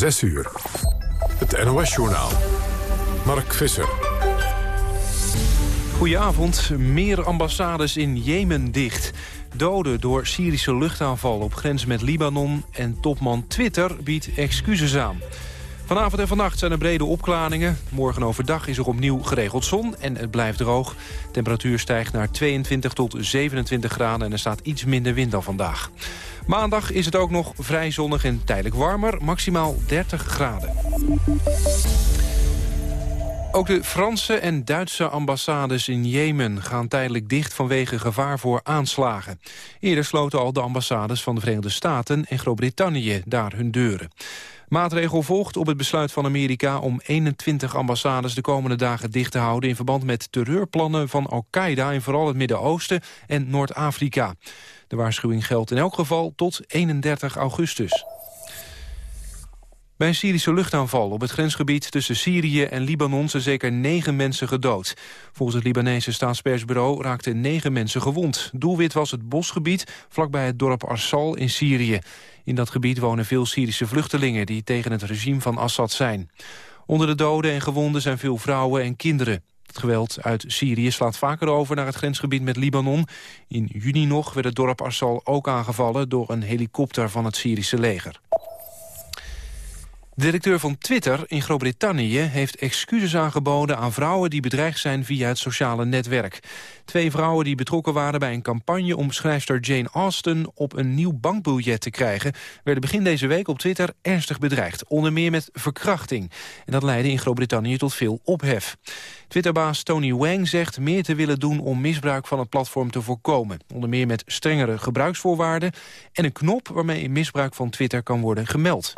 6 uur. Het NOS-journaal. Mark Visser. Goedenavond. Meer ambassades in Jemen dicht. Doden door Syrische luchtaanval op grens met Libanon... en topman Twitter biedt excuses aan. Vanavond en vannacht zijn er brede opklaringen. Morgen overdag is er opnieuw geregeld zon en het blijft droog. Temperatuur stijgt naar 22 tot 27 graden en er staat iets minder wind dan vandaag. Maandag is het ook nog vrij zonnig en tijdelijk warmer, maximaal 30 graden. Ook de Franse en Duitse ambassades in Jemen gaan tijdelijk dicht vanwege gevaar voor aanslagen. Eerder sloten al de ambassades van de Verenigde Staten en Groot-Brittannië daar hun deuren. Maatregel volgt op het besluit van Amerika om 21 ambassades de komende dagen dicht te houden in verband met terreurplannen van Al-Qaeda in vooral het Midden-Oosten en Noord-Afrika. De waarschuwing geldt in elk geval tot 31 augustus. Bij een Syrische luchtaanval op het grensgebied tussen Syrië en Libanon zijn zeker negen mensen gedood. Volgens het Libanese staatspersbureau raakten negen mensen gewond. Doelwit was het bosgebied vlakbij het dorp Arsal in Syrië. In dat gebied wonen veel Syrische vluchtelingen die tegen het regime van Assad zijn. Onder de doden en gewonden zijn veel vrouwen en kinderen. Het geweld uit Syrië slaat vaker over naar het grensgebied met Libanon. In juni nog werd het dorp Arsal ook aangevallen door een helikopter van het Syrische leger. De directeur van Twitter in Groot-Brittannië heeft excuses aangeboden aan vrouwen die bedreigd zijn via het sociale netwerk. Twee vrouwen die betrokken waren bij een campagne om schrijfster Jane Austen op een nieuw bankbiljet te krijgen, werden begin deze week op Twitter ernstig bedreigd, onder meer met verkrachting. En dat leidde in Groot-Brittannië tot veel ophef. Twitterbaas Tony Wang zegt meer te willen doen om misbruik van het platform te voorkomen. Onder meer met strengere gebruiksvoorwaarden en een knop waarmee misbruik van Twitter kan worden gemeld.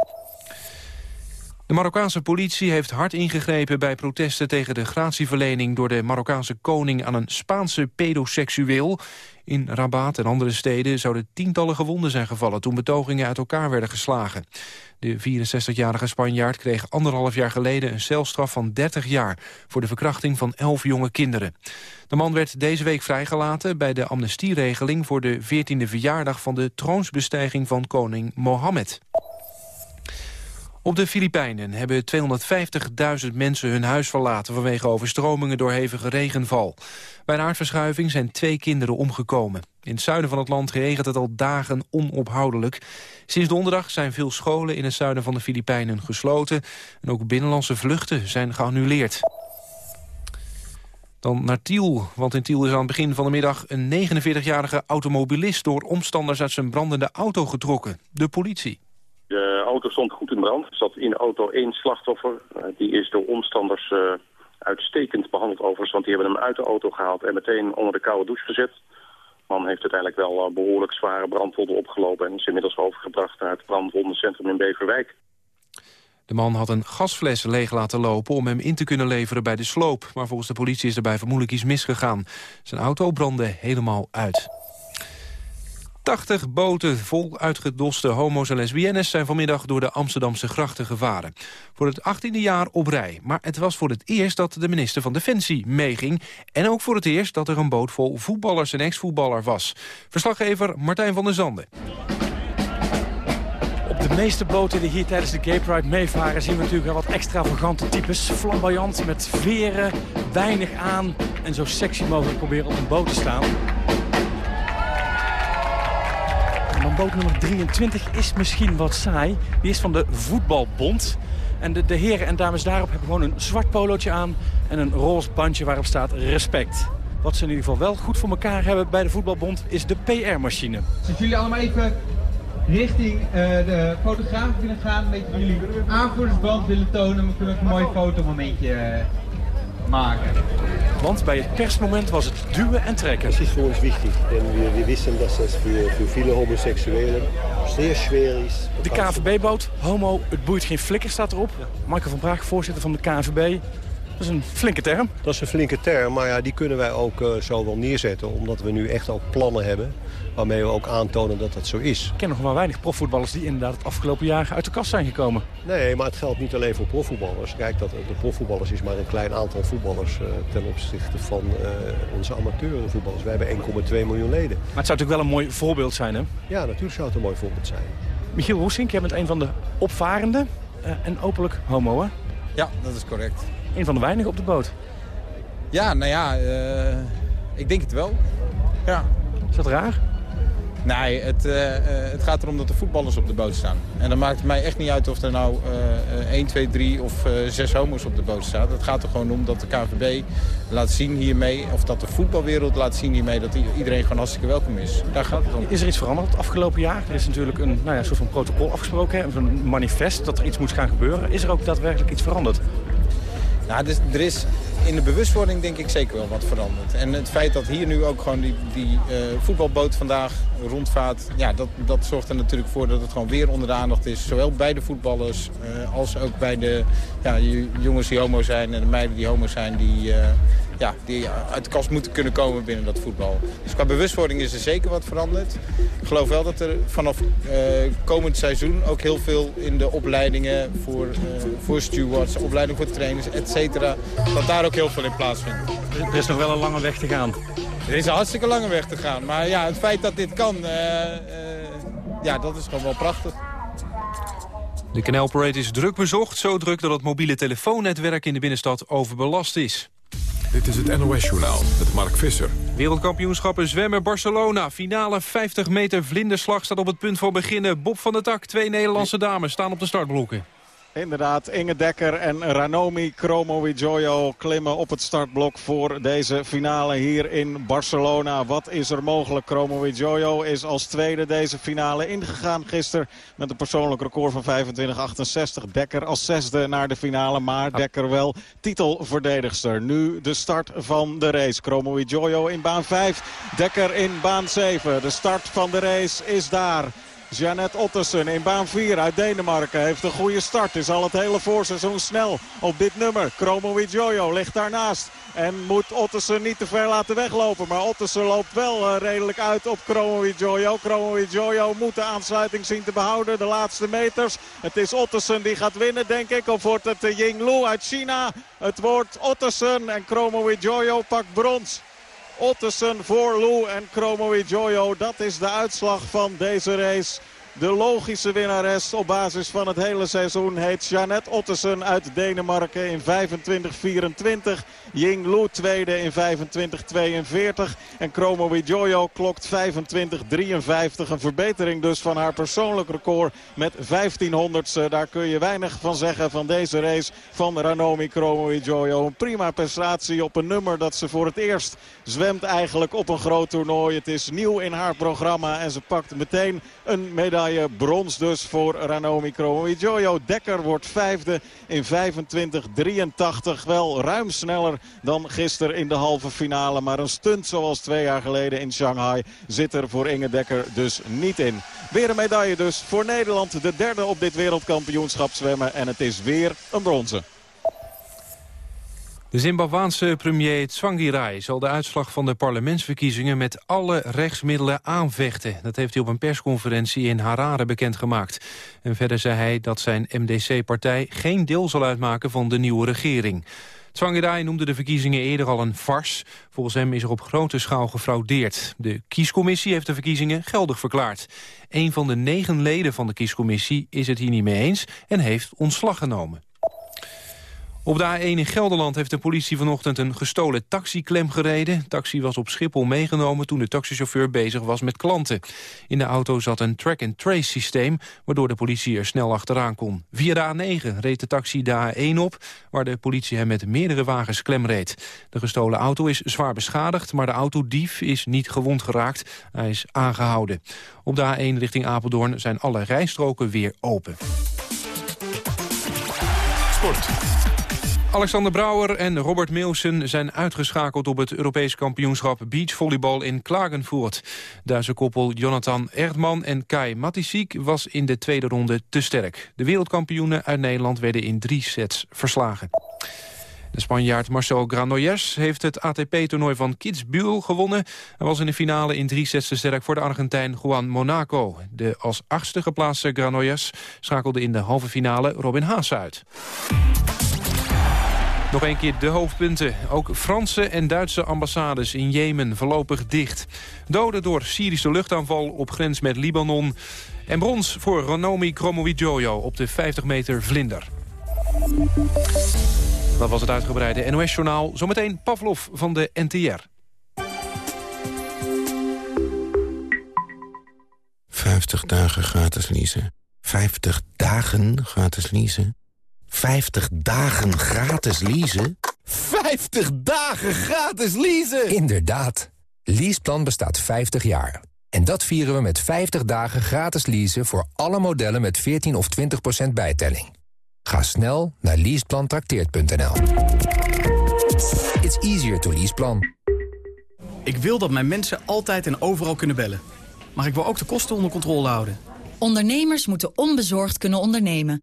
De Marokkaanse politie heeft hard ingegrepen bij protesten tegen de gratieverlening door de Marokkaanse koning aan een Spaanse pedoseksueel. In Rabat en andere steden zouden tientallen gewonden zijn gevallen toen betogingen uit elkaar werden geslagen. De 64-jarige Spanjaard kreeg anderhalf jaar geleden een celstraf van 30 jaar voor de verkrachting van 11 jonge kinderen. De man werd deze week vrijgelaten bij de amnestieregeling voor de 14e verjaardag van de troonsbestijging van koning Mohammed. Op de Filipijnen hebben 250.000 mensen hun huis verlaten... vanwege overstromingen door hevige regenval. Bij een aardverschuiving zijn twee kinderen omgekomen. In het zuiden van het land regent het al dagen onophoudelijk. Sinds donderdag zijn veel scholen in het zuiden van de Filipijnen gesloten... en ook binnenlandse vluchten zijn geannuleerd. Dan naar Tiel, want in Tiel is aan het begin van de middag... een 49-jarige automobilist door omstanders uit zijn brandende auto getrokken. De politie. De auto stond goed in brand. Er zat in de auto één slachtoffer. Uh, die is door omstanders uh, uitstekend behandeld overigens, want die hebben hem uit de auto gehaald en meteen onder de koude douche gezet. De man heeft uiteindelijk wel uh, behoorlijk zware brandwonden opgelopen en is inmiddels overgebracht naar het brandwondencentrum in Beverwijk. De man had een gasfles leeg laten lopen om hem in te kunnen leveren bij de sloop. Maar volgens de politie is er bij vermoedelijk iets misgegaan. Zijn auto brandde helemaal uit. 80 boten vol uitgedoste homo's en lesbiennes... zijn vanmiddag door de Amsterdamse grachten gevaren. Voor het 18e jaar op rij. Maar het was voor het eerst dat de minister van Defensie meeging... en ook voor het eerst dat er een boot vol voetballers en ex-voetballer was. Verslaggever Martijn van der Zanden. Op de meeste boten die hier tijdens de Gay Pride meevaren... zien we natuurlijk wel wat extravagante types. Flamboyant, met veren, weinig aan... en zo sexy mogelijk proberen op een boot te staan. Boot nummer 23 is misschien wat saai. Die is van de Voetbalbond. En de, de heren en dames daarop hebben gewoon een zwart polootje aan... en een roze bandje waarop staat respect. Wat ze in ieder geval wel goed voor elkaar hebben bij de Voetbalbond... is de PR-machine. Als jullie allemaal even richting uh, de fotograaf willen gaan... een beetje jullie aanvoerdersband willen tonen... dan kunnen we een mooi fotomomentje uh, maken. Want bij het persmoment was het duwen en trekken. Das ist für uns wichtig, denn wir, wir wissen, dass das für, für viele Homosexuellen zeer schwer is. De KNVB-boot, homo, het boeit geen flikker, staat erop. Michael van Praag, voorzitter van de KNVB. Dat is een flinke term. Dat is een flinke term, maar ja, die kunnen wij ook uh, zo wel neerzetten. Omdat we nu echt ook plannen hebben waarmee we ook aantonen dat dat zo is. Ik ken nog maar weinig profvoetballers die inderdaad het afgelopen jaar uit de kast zijn gekomen. Nee, maar het geldt niet alleen voor profvoetballers. Kijk, dat de profvoetballers is maar een klein aantal voetballers uh, ten opzichte van uh, onze amateurvoetballers. Wij hebben 1,2 miljoen leden. Maar het zou natuurlijk wel een mooi voorbeeld zijn, hè? Ja, natuurlijk zou het een mooi voorbeeld zijn. Michiel Roesink, jij bent een van de opvarenden. en openlijk homo, hè? Ja, dat is correct. Een van de weinigen op de boot. Ja, nou ja, ik denk het wel. Ja. Is dat raar? Nee, het, uh, het gaat erom dat de voetballers op de boot staan. En dan maakt het mij echt niet uit of er nou uh, 1, 2, 3 of uh, 6 homo's op de boot staan. Het gaat er gewoon om dat de KVB laat zien hiermee, of dat de voetbalwereld laat zien hiermee, dat iedereen gewoon hartstikke welkom is. Daar gaat het om. Is er iets veranderd het afgelopen jaar? Er is natuurlijk een nou ja, soort van protocol afgesproken, een manifest dat er iets moet gaan gebeuren. Is er ook daadwerkelijk iets veranderd? Nou, dus, er is in de bewustwording denk ik zeker wel wat veranderd. En het feit dat hier nu ook gewoon die, die uh, voetbalboot vandaag rondvaart... Ja, dat, dat zorgt er natuurlijk voor dat het gewoon weer onder de aandacht is. Zowel bij de voetballers uh, als ook bij de ja, jongens die homo zijn... en de meiden die homo zijn die, uh, ja, die uit de kast moeten kunnen komen binnen dat voetbal. Dus qua bewustwording is er zeker wat veranderd. Ik geloof wel dat er vanaf uh, komend seizoen ook heel veel in de opleidingen voor, uh, voor stewards, opleiding voor trainers, et cetera, dat daar ook heel veel in plaatsvindt. Er is nog wel een lange weg te gaan. Er is een hartstikke lange weg te gaan. Maar ja, het feit dat dit kan, uh, ja, dat is gewoon wel prachtig. De Canal Parade is druk bezocht. Zo druk dat het mobiele telefoonnetwerk in de binnenstad overbelast is. Dit is het NOS-journaal met Mark Visser. Wereldkampioenschappen zwemmen Barcelona. Finale 50 meter vlinderslag staat op het punt van beginnen. Bob van der Tak, twee Nederlandse dames staan op de startblokken. Inderdaad, Inge Dekker en Ranomi Kromowidjojo klimmen op het startblok voor deze finale hier in Barcelona. Wat is er mogelijk? Kromowidjojo is als tweede deze finale ingegaan gisteren met een persoonlijk record van 25-68. Dekker als zesde naar de finale, maar Dekker wel titelverdedigster. Nu de start van de race. Kromowidjojo in baan 5, Dekker in baan 7. De start van de race is daar. Janet Ottersen in baan 4 uit Denemarken heeft een goede start. Is al het hele voorseizoen snel op dit nummer. Chromo Jojo ligt daarnaast. En moet Ottersen niet te ver laten weglopen. Maar Ottersen loopt wel uh, redelijk uit op Chromo Jojo. Jojo moet de aansluiting zien te behouden. De laatste meters. Het is Ottersen die gaat winnen denk ik. Of wordt het uh, Ying Lu uit China. Het wordt Ottersen en Chromo Jojo pakt brons. Ottersen voor Lou en Chromo Jojo. Dat is de uitslag van deze race. De logische winnares op basis van het hele seizoen heet Jeannette Ottersen uit Denemarken in 25-24. Ying Lu tweede in 25-42. En Chromo Jojo klokt 25-53. Een verbetering dus van haar persoonlijk record met 1500ste. Daar kun je weinig van zeggen van deze race van Ranomi Chromo Jojo. Een prima prestatie op een nummer dat ze voor het eerst zwemt eigenlijk op een groot toernooi. Het is nieuw in haar programma en ze pakt meteen een medaille Brons dus voor Ranomi Kromowidjojo. Dekker wordt vijfde in 25-83. Wel ruim sneller dan gisteren in de halve finale. Maar een stunt zoals twee jaar geleden in Shanghai zit er voor Inge Dekker dus niet in. Weer een medaille dus voor Nederland. De derde op dit wereldkampioenschap zwemmen. En het is weer een bronzen. De Zimbabwaanse premier Tsvangirai zal de uitslag van de parlementsverkiezingen met alle rechtsmiddelen aanvechten. Dat heeft hij op een persconferentie in Harare bekendgemaakt. En verder zei hij dat zijn MDC-partij geen deel zal uitmaken van de nieuwe regering. Tsvangirai noemde de verkiezingen eerder al een fars. Volgens hem is er op grote schaal gefraudeerd. De kiescommissie heeft de verkiezingen geldig verklaard. Een van de negen leden van de kiescommissie is het hier niet mee eens en heeft ontslag genomen. Op de A1 in Gelderland heeft de politie vanochtend een gestolen taxiklem gereden. De taxi was op Schiphol meegenomen toen de taxichauffeur bezig was met klanten. In de auto zat een track-and-trace systeem, waardoor de politie er snel achteraan kon. Via de A9 reed de taxi de A1 op, waar de politie hem met meerdere wagens klem reed. De gestolen auto is zwaar beschadigd, maar de autodief is niet gewond geraakt. Hij is aangehouden. Op de A1 richting Apeldoorn zijn alle rijstroken weer open. Sport. Alexander Brouwer en Robert Meeuwsen zijn uitgeschakeld op het Europees kampioenschap beachvolleybal in Klagenvoort. Duitse koppel Jonathan Erdman en Kai Matisiek was in de tweede ronde te sterk. De wereldkampioenen uit Nederland werden in drie sets verslagen. De Spanjaard Marcel Granollers heeft het ATP-toernooi van Kitzbühel gewonnen. Hij was in de finale in drie sets te sterk voor de Argentijn Juan Monaco. De als achtste geplaatste Granollers schakelde in de halve finale Robin Haas uit. Nog een keer de hoofdpunten. Ook Franse en Duitse ambassades in Jemen voorlopig dicht. Doden door Syrische luchtaanval op grens met Libanon. En brons voor Ronomi Kromowidjojo op de 50 meter vlinder. Dat was het uitgebreide NOS-journaal. Zometeen Pavlov van de NTR. 50 dagen gratis leasen. 50 dagen gratis leasen. 50 dagen gratis leasen? 50 dagen gratis leasen! Inderdaad. Leaseplan bestaat 50 jaar. En dat vieren we met 50 dagen gratis leasen voor alle modellen met 14 of 20% bijtelling. Ga snel naar leaseplantrakteert.nl. It's easier to leaseplan. Ik wil dat mijn mensen altijd en overal kunnen bellen. Maar ik wil ook de kosten onder controle houden. Ondernemers moeten onbezorgd kunnen ondernemen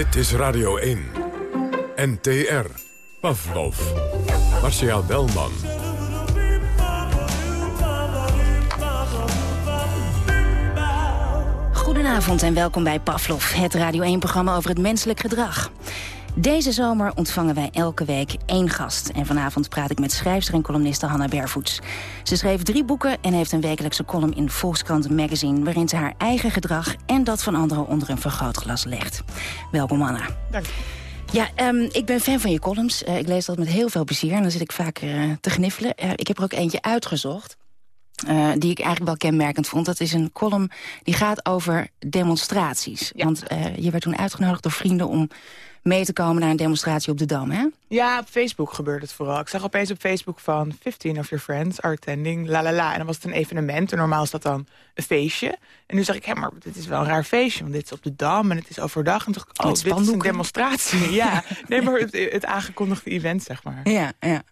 Dit is Radio 1. NTR. Pavlov. Marcia Belman. Goedenavond en welkom bij Pavlov, het Radio 1-programma over het menselijk gedrag. Deze zomer ontvangen wij elke week één gast. En vanavond praat ik met schrijfster en columniste Hanna Bervoets. Ze schreef drie boeken en heeft een wekelijkse column in Volkskrant Magazine... waarin ze haar eigen gedrag en dat van anderen onder een vergrootglas legt. Welkom, Hanna. Dank ja, um, ik ben fan van je columns. Uh, ik lees dat met heel veel plezier en dan zit ik vaak uh, te gniffelen. Uh, ik heb er ook eentje uitgezocht. Uh, die ik eigenlijk wel kenmerkend vond. Dat is een column die gaat over demonstraties. Ja. Want uh, je werd toen uitgenodigd door vrienden om mee te komen naar een demonstratie op de Dam, hè? Ja, op Facebook gebeurde het vooral. Ik zag opeens op Facebook van 15 of your friends are attending, la la la. En dan was het een evenement en normaal is dat dan een feestje. En nu zag ik, hé, maar dit is wel een raar feestje, want dit is op de Dam en het is overdag. En toen dacht ik, oh, dit is een demonstratie. ja, nee, maar het, het aangekondigde event, zeg maar. Ja, ja.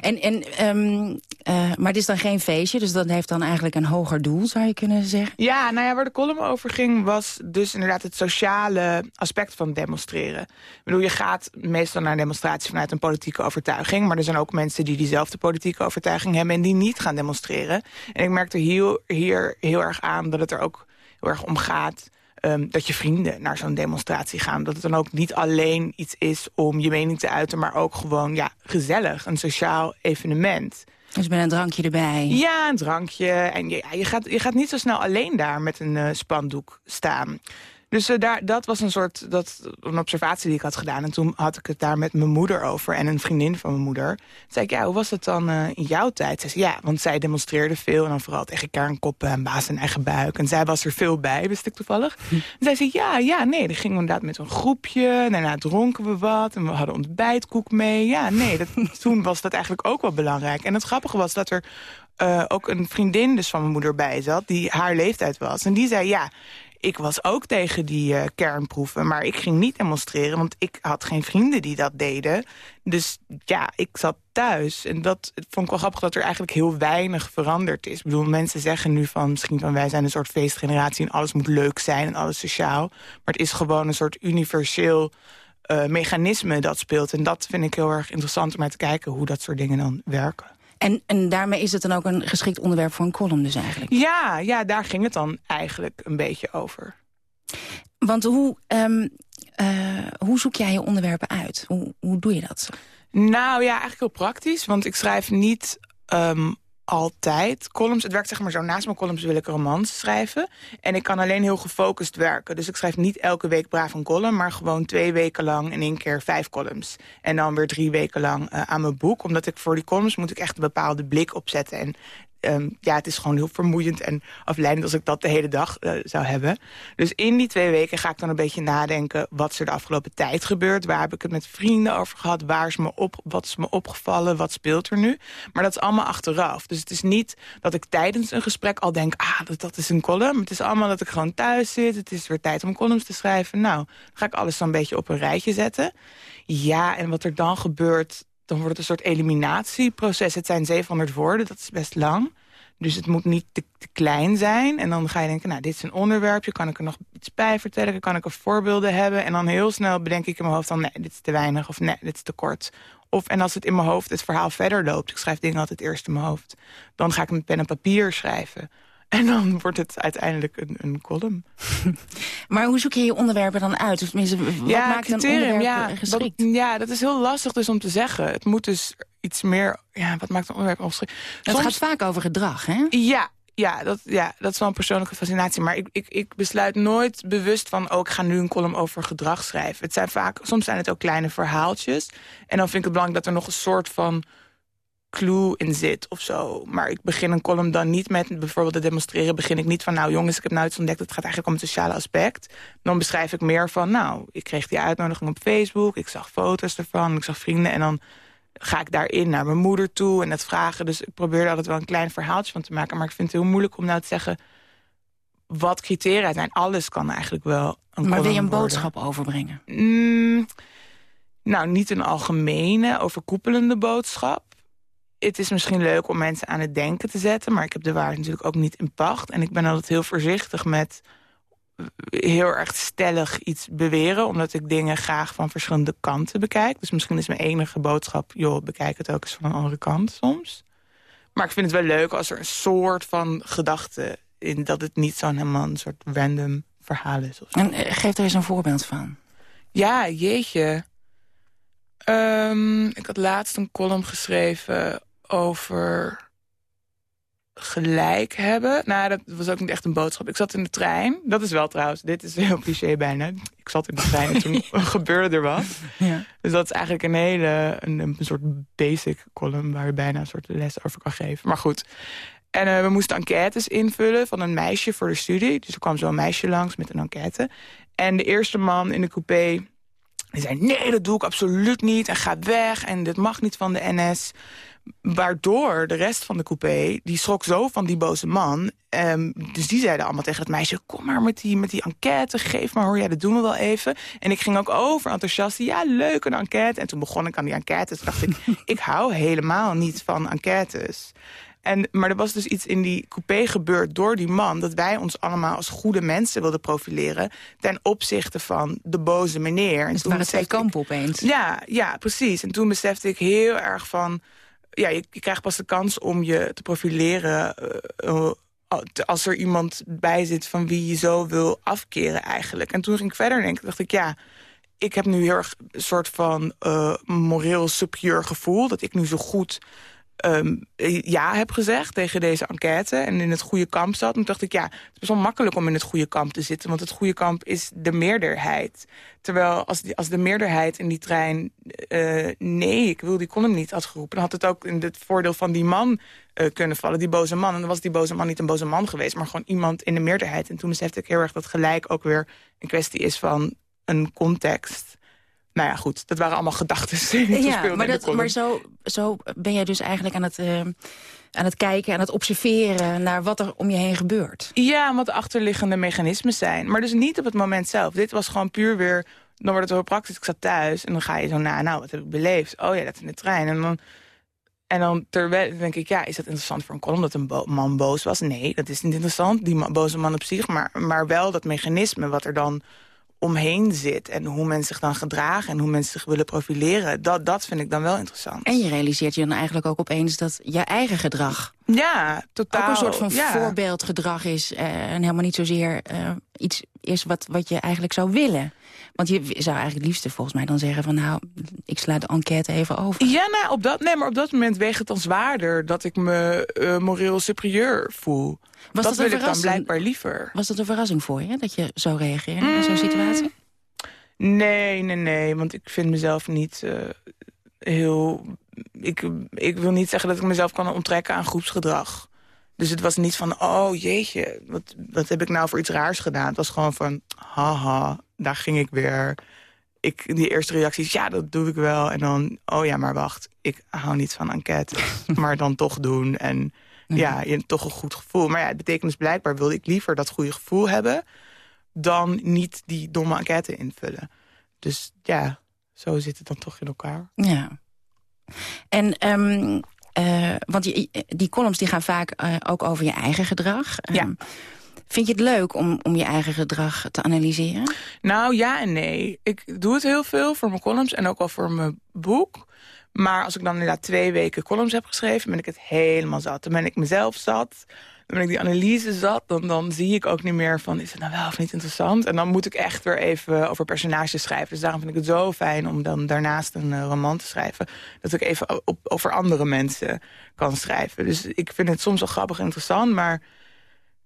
En, en, um, uh, maar het is dan geen feestje, dus dat heeft dan eigenlijk een hoger doel, zou je kunnen zeggen? Ja, nou ja, waar de column over ging was dus inderdaad het sociale aspect van demonstreren. Ik bedoel, je gaat meestal naar een demonstratie vanuit een politieke overtuiging, maar er zijn ook mensen die diezelfde politieke overtuiging hebben en die niet gaan demonstreren. En ik merkte hier, hier heel erg aan dat het er ook heel erg om gaat um, dat je vrienden naar zo'n demonstratie gaan. Dat het dan ook niet alleen iets is om je mening te uiten... maar ook gewoon ja, gezellig, een sociaal evenement. Dus met een drankje erbij. Ja, een drankje. En je, je, gaat, je gaat niet zo snel alleen daar met een uh, spandoek staan. Dus uh, daar, dat was een soort dat, een observatie die ik had gedaan. En toen had ik het daar met mijn moeder over en een vriendin van mijn moeder. Toen zei ik, ja, hoe was het dan uh, in jouw tijd? Zei, ja, want zij demonstreerde veel en dan vooral tegen kernkoppen en baas en eigen buik. En zij was er veel bij, wist ik toevallig. Hm. En zij zei, ja, ja, nee, dan gingen we inderdaad met een groepje. Daarna dronken we wat en we hadden ontbijtkoek mee. Ja, nee, dat, toen was dat eigenlijk ook wel belangrijk. En het grappige was dat er uh, ook een vriendin dus van mijn moeder bij zat... die haar leeftijd was. En die zei, ja, ik was ook tegen die uh, kernproeven, maar ik ging niet demonstreren... want ik had geen vrienden die dat deden. Dus ja, ik zat thuis. En dat vond ik wel grappig dat er eigenlijk heel weinig veranderd is. Ik bedoel, mensen zeggen nu van... misschien van wij zijn een soort feestgeneratie... en alles moet leuk zijn en alles sociaal. Maar het is gewoon een soort universeel... Uh, mechanisme dat speelt. En dat vind ik heel erg interessant om naar te kijken... hoe dat soort dingen dan werken. En, en daarmee is het dan ook een geschikt onderwerp voor een column dus eigenlijk? Ja, ja daar ging het dan eigenlijk een beetje over. Want hoe, um, uh, hoe zoek jij je onderwerpen uit? Hoe, hoe doe je dat? Nou ja, eigenlijk heel praktisch. Want ik schrijf niet um, altijd columns. Het werkt zeg maar zo. Naast mijn columns wil ik romans schrijven. En ik kan alleen heel gefocust werken. Dus ik schrijf niet elke week braaf een column... maar gewoon twee weken lang in één keer vijf columns. En dan weer drie weken lang uh, aan mijn boek. Omdat ik voor die columns moet ik echt een bepaalde blik opzetten. En ehm, ja, het is gewoon heel vermoeiend en afleidend als ik dat de hele dag eh, zou hebben. Dus in die twee weken ga ik dan een beetje nadenken... wat is er de afgelopen tijd gebeurd? Waar heb ik het met vrienden over gehad? Waar is me op, wat is me opgevallen? Wat speelt er nu? Maar dat is allemaal achteraf. Dus het is niet dat ik tijdens een gesprek al denk... ah, dat, dat is een column. Het is allemaal dat ik gewoon thuis zit. Het is weer tijd om columns te schrijven. Nou, dan ga ik alles dan een beetje op een rijtje zetten. Ja, en wat er dan gebeurt dan wordt het een soort eliminatieproces. Het zijn 700 woorden, dat is best lang. Dus het moet niet te, klein zijn. En dan ga je denken, nou, dit is een onderwerpje. Kan ik er nog iets bij vertellen? Kan ik er voorbeelden hebben? En dan heel snel bedenk ik in mijn hoofd van... nee, dit is te weinig of nee, dit is te kort. Of, en als het in mijn hoofd het verhaal verder loopt... ik schrijf dingen altijd eerst in mijn hoofd... dan ga ik met pen en papier schrijven. En dan wordt het uiteindelijk een, een column. maar hoe zoek je je onderwerpen dan uit? Of tenminste, wat ja, maakt een onderwerp ja, geschikt? ja, dat is heel lastig dus om te zeggen. Het moet dus iets meer... Ja, wat maakt een onderwerp ongeschikt? Het gaat vaak over gedrag, hè? Ja, ja, dat, ja, dat is wel een persoonlijke fascinatie. Maar ik, ik, ik besluit nooit bewust van... oh, ik ga nu een column over gedrag schrijven. Het zijn vaak, soms zijn het ook kleine verhaaltjes. En dan vind ik het belangrijk dat er nog een soort van clue in zit of zo. Maar ik begin een column dan niet met bijvoorbeeld te demonstreren... begin ik niet van, nou jongens, ik heb nou iets ontdekt... het gaat eigenlijk om het sociale aspect. Dan beschrijf ik meer van, nou, ik kreeg die uitnodiging op Facebook... ik zag foto's ervan, ik zag vrienden... en dan ga ik daarin naar mijn moeder toe en het vragen. Dus ik probeer er altijd wel een klein verhaaltje van te maken. Maar ik vind het heel moeilijk om nou te zeggen... wat criteria zijn. Alles kan eigenlijk wel een Maar wil je een worden. boodschap overbrengen? Mm, nou, niet een algemene, overkoepelende boodschap het is misschien leuk om mensen aan het denken te zetten... maar ik heb de waarheid natuurlijk ook niet in pacht. En ik ben altijd heel voorzichtig met heel erg stellig iets beweren... omdat ik dingen graag van verschillende kanten bekijk. Dus misschien is mijn enige boodschap... joh, bekijk het ook eens van een andere kant soms. Maar ik vind het wel leuk als er een soort van gedachte... in dat het niet zo'n helemaal een soort random verhaal is. Of zo. En eh, geef er eens een voorbeeld van. Ja, jeetje. Um, ik had laatst een column geschreven over gelijk hebben. Nou, dat was ook niet echt een boodschap. Ik zat in de trein. Dat is wel trouwens, dit is heel cliché bijna. Ik zat in de trein en toen gebeurde er wat. Ja. Dus dat is eigenlijk een hele, een, een, soort basic column... waar je bijna een soort les over kan geven. Maar goed. En uh, we moesten enquêtes invullen van een meisje voor de studie. Dus er kwam zo'n meisje langs met een enquête. En de eerste man in de coupé die zei, nee, dat doe ik absoluut niet. En ga weg. En dit mag niet van de NS. Waardoor de rest van de coupé, die schrok zo van die boze man. Um, dus die zeiden allemaal tegen het meisje... kom maar met die, met die enquête, geef maar hoor, ja, dat doen we wel even. En ik ging ook over enthousiast, ja, leuk, een enquête. En toen begon ik aan die enquête. Toen dacht ik, ik hou helemaal niet van enquêtes. En, maar er was dus iets in die coupé gebeurd door die man... dat wij ons allemaal als goede mensen wilden profileren... ten opzichte van de boze meneer. Dus het waren twee kampen opeens. Ja, ja, precies. En toen besefte ik heel erg van... ja, je, krijgt pas de kans om je te profileren... Uh, als er iemand bij zit van wie je zo wil afkeren eigenlijk. En toen ging ik verder denken, dacht ik, ja... ik heb nu heel erg een soort van uh, moreel superieur gevoel... dat ik nu zo goed um, ja heb gezegd tegen deze enquête en in het goede kamp zat. Toen dacht ik, ja, het is best wel makkelijk om in het goede kamp te zitten... want het goede kamp is de meerderheid. Terwijl als, als de meerderheid in die trein... Uh, nee, ik wil die column niet had geroepen... dan had het ook in het voordeel van die man uh, kunnen vallen, die boze man. En dan was die boze man niet een boze man geweest... maar gewoon iemand in de meerderheid. En toen besefte ik heel erg dat gelijk ook weer een kwestie is van een context nou ja, goed, dat waren allemaal gedachten. Ja, maar, dat, maar zo, zo ben jij dus eigenlijk aan het, uh, aan het kijken, aan het observeren... naar wat er om je heen gebeurt. Ja, wat de achterliggende mechanismen zijn. Maar dus niet op het moment zelf. Dit was gewoon puur weer... Dan wordt het heel praktisch. Ik zat thuis en dan ga je zo na, nou, wat heb ik beleefd? Oh ja, dat in de trein. En dan, en dan terwijl denk ik, ja, is dat interessant voor een column dat een bo man boos was? Nee, dat is niet interessant, die boze man op zich. Maar, maar wel dat mechanisme wat er dan omheen zit. En hoe mensen zich dan gedragen en hoe mensen zich willen profileren. Dat, dat vind ik dan wel interessant. En je realiseert je dan eigenlijk ook opeens dat je eigen gedrag... Ja, totaal. Ook een soort van ja. voorbeeldgedrag is. Uh, en helemaal niet zozeer uh, iets is wat, wat je eigenlijk zou willen. Want je zou eigenlijk het liefste volgens mij dan zeggen van... nou, ik sla de enquête even over. Ja, nou, op dat, nee, maar op dat moment weegt het dan zwaarder... dat ik me uh, moreel superieur voel. Was dat, dat wil ik dan blijkbaar liever. Was dat een verrassing voor je, dat je zo reageerde mm. in zo'n situatie? Nee, nee, nee, want ik vind mezelf niet uh, heel... Ik, ik wil niet zeggen dat ik mezelf kan onttrekken aan groepsgedrag. Dus het was niet van, oh jeetje, wat, wat heb ik nou voor iets raars gedaan? Het was gewoon van, haha, daar ging ik weer. Ik, die eerste reacties, ja, dat doe ik wel. En dan, oh ja, maar wacht, ik hou niet van enquête. maar dan toch doen en ja, je toch een goed gevoel. Maar ja, het betekent dus blijkbaar wilde ik liever dat goede gevoel hebben... dan niet die domme enquête invullen. Dus ja, zo zit het dan toch in elkaar. Ja. En, um, uh, want die, die columns die gaan vaak uh, ook over je eigen gedrag. Um, ja. Vind je het leuk om, om je eigen gedrag te analyseren? Nou, ja en nee. Ik doe het heel veel voor mijn columns en ook al voor mijn boek. Maar als ik dan inderdaad twee weken columns heb geschreven... ben ik het helemaal zat. Dan ben ik mezelf zat. Dan ben ik die analyse zat. Dan, dan zie ik ook niet meer van... is het nou wel of niet interessant? En dan moet ik echt weer even over personages schrijven. Dus daarom vind ik het zo fijn om dan daarnaast een uh, roman te schrijven. Dat ik even op, over andere mensen kan schrijven. Dus ik vind het soms wel grappig en interessant. Maar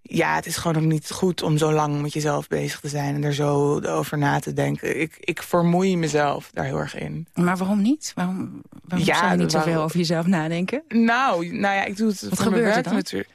ja, het is gewoon ook niet goed om zo lang met jezelf bezig te zijn... en er zo over na te denken. Ik, ik vermoei mezelf daar heel erg in. Maar waarom niet? Waarom, waarom ja, zou je niet zoveel over jezelf nadenken? Nou, nou ja, ik doe het Wat voor mijn werk natuurlijk.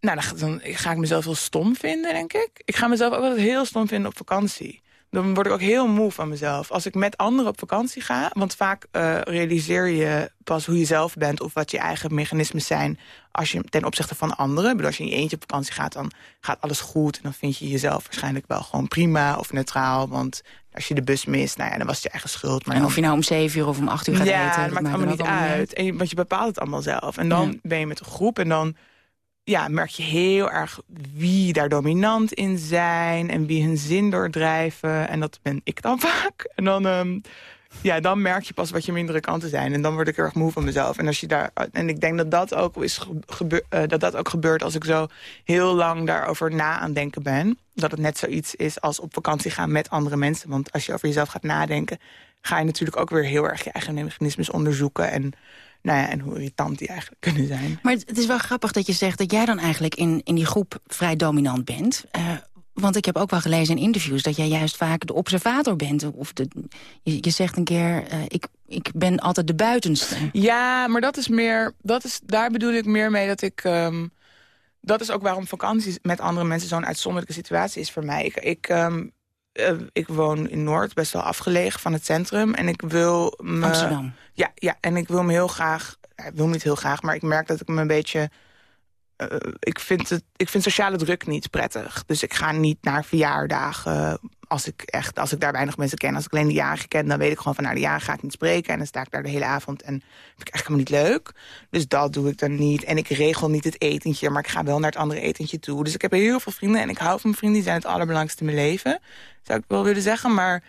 Nou, dan, dan ga ik mezelf heel stom vinden, denk ik. Ik ga mezelf ook altijd heel stom vinden op vakantie dan word ik ook heel moe van mezelf. Als ik met anderen op vakantie ga... want vaak uh, realiseer je pas hoe je zelf bent... of wat je eigen mechanismes zijn als je ten opzichte van anderen... bedoel, als je in je eentje op vakantie gaat, dan gaat alles goed... en dan vind je jezelf waarschijnlijk wel gewoon prima of neutraal... want als je de bus mist, nou ja, dan was het je eigen schuld. Maar en of je nou om zeven uur of om acht uur gaat ja, eten... dat maakt allemaal niet uit. En je, want je bepaalt het allemaal zelf. En dan ben je met een groep en dan ja, merk je heel erg wie daar dominant in zijn... en wie hun zin doordrijven. En dat ben ik dan vaak. En dan, um, ja, dan merk je pas wat je mindere kanten zijn. En dan word ik heel erg moe van mezelf. En, als je daar, en ik denk dat dat, ook is gebeur, uh, dat dat ook gebeurt als ik zo heel lang daarover na aan denken ben. Dat het net zoiets is als op vakantie gaan met andere mensen. Want als je over jezelf gaat nadenken... ga je natuurlijk ook weer heel erg je eigen mechanismes onderzoeken... en nou ja, en hoe irritant die eigenlijk kunnen zijn. Maar het is wel grappig dat je zegt dat jij dan eigenlijk in, in die groep vrij dominant bent. Uh, want ik heb ook wel gelezen in interviews dat jij juist vaak de observator bent. Of de, je, je zegt een keer, uh, ik, ik ben altijd de buitenste. Ja, maar dat is meer, dat is, daar bedoel ik meer mee dat ik... Um, dat is ook waarom vakanties met andere mensen zo'n uitzonderlijke situatie is voor mij. Ik, ik um, uh, ik woon in Noord, best wel afgelegen van het centrum. En ik wil me... Amsterdam. Ja, ja, en ik wil me heel graag... Ik wil niet heel graag, maar ik merk dat ik me een beetje... Uh, ik, vind het, ik vind sociale druk niet prettig. Dus ik ga niet naar verjaardagen als ik, echt, als ik daar weinig mensen ken. Als ik alleen de jaren ken, dan weet ik gewoon van... nou, de jaren ga ik niet spreken. En dan sta ik daar de hele avond en vind ik echt helemaal niet leuk. Dus dat doe ik dan niet. En ik regel niet het etentje, maar ik ga wel naar het andere etentje toe. Dus ik heb heel veel vrienden en ik hou van mijn vrienden. Die zijn het allerbelangrijkste in mijn leven, zou ik wel willen zeggen. Maar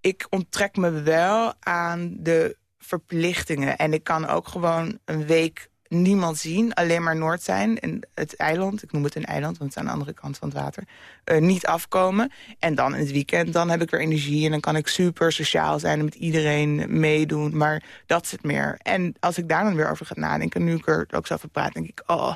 ik onttrek me wel aan de verplichtingen. En ik kan ook gewoon een week niemand zien, alleen maar Noord zijn. En het eiland, ik noem het een eiland, want het is aan de andere kant van het water. Uh, niet afkomen. En dan in het weekend, dan heb ik weer energie. En dan kan ik super sociaal zijn en met iedereen meedoen. Maar dat is het meer. En als ik daar dan weer over ga nadenken, nu ik er ook zo over praat, denk ik... oh,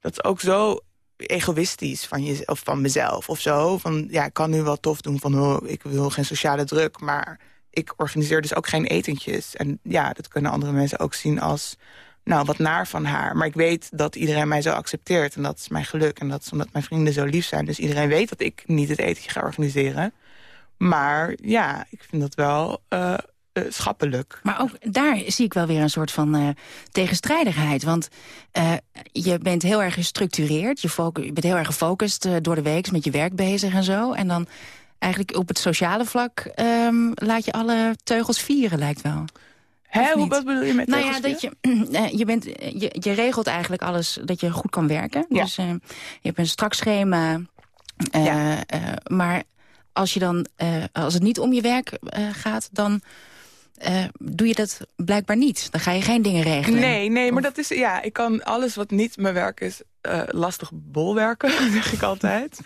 dat is ook zo egoïstisch van, je, of van mezelf of zo. Van, ja, ik kan nu wel tof doen van, oh, ik wil geen sociale druk, maar ik organiseer dus ook geen etentjes. En ja, dat kunnen andere mensen ook zien als nou, wat naar van haar. Maar ik weet dat iedereen mij zo accepteert. En dat is mijn geluk. En dat is omdat mijn vrienden zo lief zijn. Dus iedereen weet dat ik niet het etentje ga organiseren. Maar ja, ik vind dat wel uh, uh, schappelijk. Maar ook daar zie ik wel weer een soort van uh, tegenstrijdigheid. Want je bent heel erg gestructureerd. Je, je bent heel erg gefocust door de week met je werk bezig en zo. En dan eigenlijk op het sociale vlak um, laat je alle teugels vieren, lijkt wel. Hè, hoe, wat bedoel je met Nou ja, dat je, je, bent, je, je regelt eigenlijk alles dat je goed kan werken. Ja. Dus uh, je hebt een strak schema. Uh, ja. uh, maar als, je dan, als het niet om je werk gaat, dan... doe je dat blijkbaar niet. Dan ga je geen dingen regelen. Nee, nee, maar dat is... Ja, ik kan alles wat niet mijn werk is... lastig bolwerken, zeg ik altijd.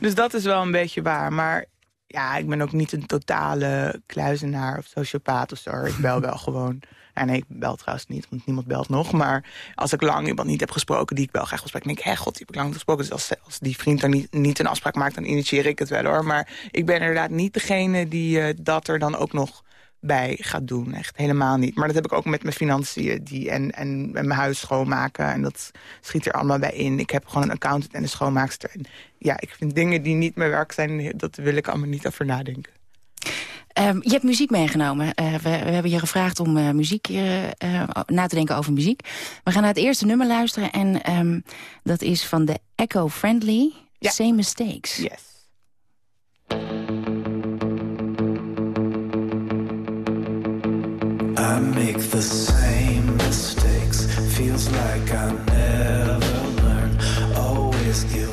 dus dat is wel een beetje waar. Maar ja, ik ben ook niet een totale kluizenaar of sociopaat of zo. Ik bel wel gewoon. Ja, nee, ik bel trouwens niet, want niemand belt nog. Maar als ik lang iemand niet heb gesproken die ik wel graag wil spreken... denk ik, hé god, die heb ik lang gesproken. Dus als, als die vriend dan niet, niet een afspraak maakt, dan initieer ik het wel hoor. Maar ik ben inderdaad niet degene die uh, dat er dan ook nog bij gaat doen. Echt helemaal niet. Maar dat heb ik ook met mijn financiën die, en, en, mijn huis schoonmaken. En dat schiet er allemaal bij in. Ik heb gewoon een accountant en een schoonmaakster. En ja, ik vind dingen die niet mijn werk zijn... dat wil ik allemaal niet over nadenken. Um, je hebt muziek meegenomen. Uh, we, we, hebben je gevraagd om uh, muziek uh, na te denken over muziek. We gaan naar het eerste nummer luisteren. En um, dat is van de Echo Friendly. Ja. Same Mistakes. Yes. I make the same mistakes. Feels like I never learn. Always give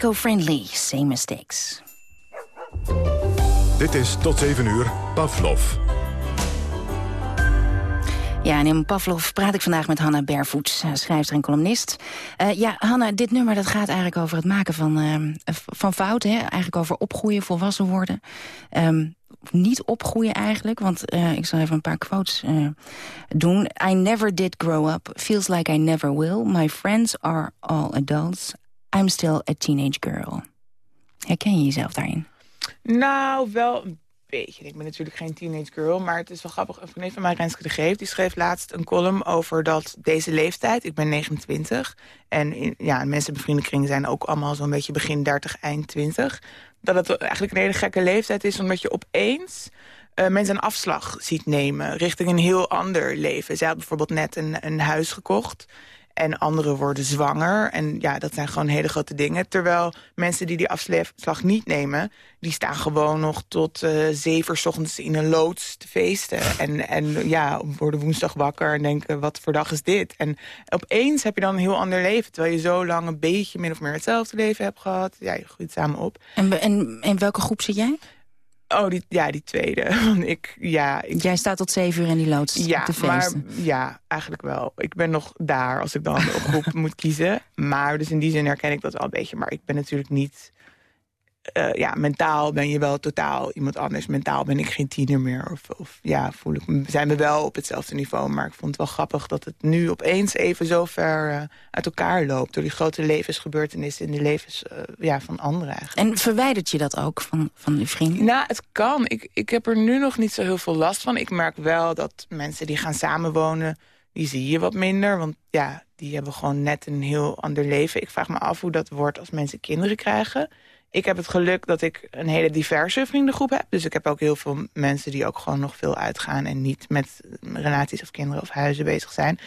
The Echo Friendly. Same Mistakes. Dit is tot 7 uur Pavlov. Ja, en in Pavlov praat ik vandaag met Hanna Bervoets, eh, schrijfster en columnist. Eh, ja, Hanna, dit nummer dat gaat eigenlijk over het maken van, eh, van fouten. Hè? Eigenlijk over opgroeien, volwassen worden. Ehm, niet opgroeien eigenlijk, want eh, ik zal even een paar quotes doen. I never did grow up, feels like I never will. My friends are all adults. I'm still a teenage girl. Herken je jezelf daarin? Nou, wel een beetje. Ik ben natuurlijk geen teenage girl, maar het is wel grappig. Een vriendin van mij, Renske de Geef, die schreef laatst een column over dat deze leeftijd, ik ben 29, en ja, mensen in mijn vriendenkring zijn ook allemaal zo'n beetje begin 30, eind 20, dat het eigenlijk een hele gekke leeftijd is, omdat je opeens eh, mensen een afslag ziet nemen richting een heel ander leven. Zij had bijvoorbeeld net een, een huis gekocht. En anderen worden zwanger. En ja, dat zijn gewoon hele grote dingen. Terwijl mensen die die afslag niet nemen... die staan gewoon nog tot uh, zeven ochtends in een loods te feesten. En, en ja, worden woensdag wakker en denken, wat voor dag is dit? En opeens heb je dan een heel ander leven. Terwijl je zo lang een beetje min of meer hetzelfde leven hebt gehad. Ja, je groeit samen op. En, en in welke groep zit jij? Oh, die, ja, die tweede. Want ik, ja, ik, Jij staat tot zeven uur in die loods ja, op de maar feesten. ja, eigenlijk wel. Ik ben nog daar als ik dan een groep moet kiezen. Maar dus in die zin herken ik dat wel een beetje. Maar ik ben natuurlijk niet... eh, ja, mentaal ben je wel totaal iemand anders. Mentaal ben ik geen tiener meer. Of, of ja, voel ik, me- zijn we wel op hetzelfde niveau. Maar ik vond het wel grappig dat het nu opeens even zo ver eh, uit elkaar loopt. Door die grote levensgebeurtenissen in de levens eh, ja, van anderen eigenlijk. En verwijdert je dat ook van, van je vrienden? Nou, het kan. Ik, ik heb er nu nog niet zo heel veel last van. Ik merk wel dat mensen die gaan samenwonen, die zie je wat minder. Want ja, die hebben gewoon net een heel ander leven. Ik vraag me af hoe dat wordt als mensen kinderen krijgen. Ik heb het geluk dat ik een hele diverse vriendengroep heb. Dus ik heb ook heel veel mensen die ook gewoon nog veel uitgaan... en niet met relaties of kinderen of huizen bezig zijn.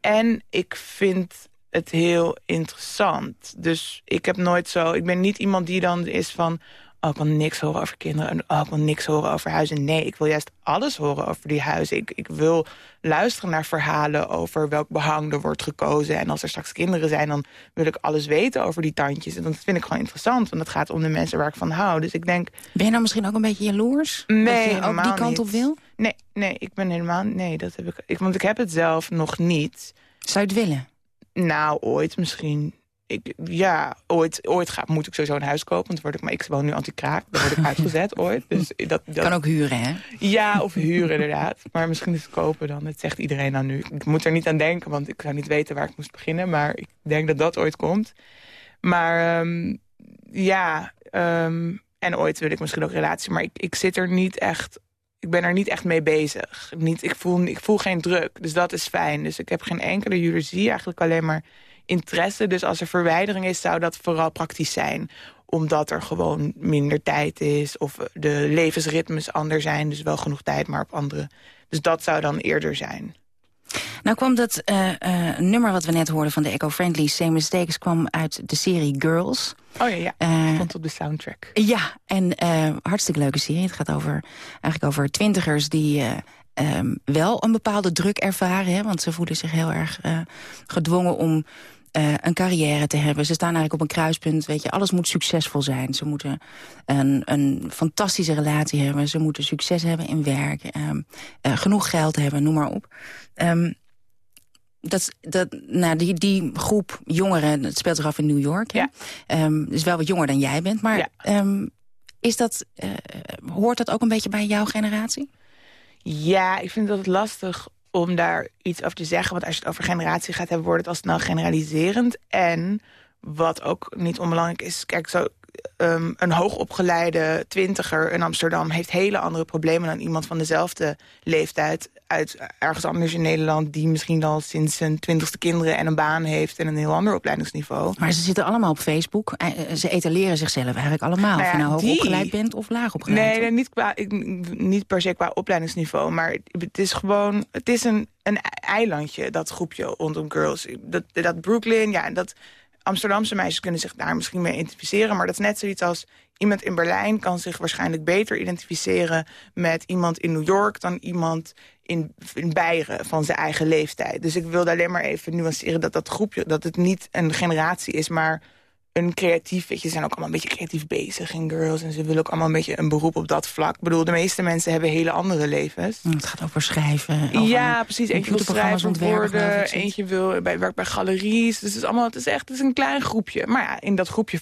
En ik vind het heel interessant. Dus ik heb nooit zo... Ik ben niet iemand die dan is van... Oh, ik wil niks horen over kinderen. En oh, ik wil niks horen over huizen. Nee, ik wil juist alles horen over die huizen. Ik, ik wil luisteren naar verhalen over welk behang er wordt gekozen. En als er straks kinderen zijn, dan wil ik alles weten over die tandjes. En dat vind ik gewoon interessant, want het gaat om de mensen waar ik van hou. Dus ik denk... Ben je nou misschien ook een beetje jaloers? Nee, dat je ook die kant niet. op wil? Nee, nee, ik ben helemaal... Nee, dat heb ik, ik... Want ik heb het zelf nog niet. Zou je het willen? Nou, ooit misschien. Ik, ja, ooit, ooit ga, moet ik sowieso een huis kopen. Want word ik, maar ik woon nu anti-kraak. Dan word ik uitgezet ooit. Dus dat, dat, Kan ook huren, hè? Ja, of huren inderdaad. Maar misschien is het kopen dan. Dat zegt iedereen nou nu. Ik moet er niet aan denken, want ik zou niet weten waar ik moest beginnen. Maar ik denk dat dat ooit komt. Maar ehm, ja, ehm, en ooit wil ik misschien ook een relatie. Maar ik, ik zit er niet echt... Ik ben er niet echt mee bezig. Niet, ik, voel, ik voel geen druk, dus dat is fijn. Dus ik heb geen enkele jaloezie, eigenlijk alleen maar interesse. Dus als er verwijdering is, zou dat vooral praktisch zijn omdat er gewoon minder tijd is... of de levensritmes anders zijn, dus wel genoeg tijd, maar op andere. Dus dat zou dan eerder zijn. Nou kwam dat eh, eh, nummer wat we net hoorden van de Eco-Friendly... Same Mistakes kwam uit de serie Girls. Oh ja, ja. Stond op de soundtrack. Ja, en hartstikke leuke serie. Het gaat over, eigenlijk over twintigers die eh, ehm, wel een bepaalde druk ervaren. Hè, want ze voelen zich heel erg eh, gedwongen om eh, een carrière te hebben. Ze staan eigenlijk op een kruispunt. Weet je, alles moet succesvol zijn. Ze moeten een, een fantastische relatie hebben. Ze moeten succes hebben in werk. ehm, eh, genoeg geld hebben, noem maar op. Ehm, dat, dat, nou, die, die groep jongeren, het speelt zich af in New York. Ehm, dus wel wat jonger dan jij bent. Maar is dat, hoort dat ook een beetje bij jouw generatie? Ja, ik vind het lastig om daar iets over te zeggen. Want als je het over generatie gaat hebben, wordt het al snel generaliserend. En wat ook niet onbelangrijk is, kijk, zo, um, een hoogopgeleide twintiger in Amsterdam heeft hele andere problemen dan iemand van dezelfde leeftijd uit ergens anders in Nederland die misschien al sinds zijn twintigste kinderen en een baan heeft en een heel ander opleidingsniveau. Maar ze zitten allemaal op Facebook. Eh, Ze etaleren zichzelf eigenlijk allemaal. Nou ja, of je nou hoog die- opgeleid bent of laag opgeleid. Nee, nee, niet, qua, ik, niet per se qua opleidingsniveau. Maar het is gewoon, het is een, een eilandje, dat groepje rondom girls. Dat, dat Brooklyn, ja, dat Amsterdamse meisjes kunnen zich daar misschien mee identificeren. Maar dat is net zoiets als iemand in Berlijn kan zich waarschijnlijk beter identificeren met iemand in New York dan iemand in, in Beieren van zijn eigen leeftijd. Dus ik wilde alleen maar even nuanceren dat dat groepje, dat het niet een generatie is, maar een creatief, weet je, ze zijn ook allemaal een beetje creatief bezig in girls. En ze willen ook allemaal een beetje een beroep op dat vlak. Ik bedoel, de meeste mensen hebben hele andere levens. Het gaat over schrijven. Over ja, precies. Eentje wil schrijver ontwerpen. Eentje wil bij, werkt bij galeries. Dus het is, allemaal, het is echt het is een klein groepje. Maar ja, in dat groepje,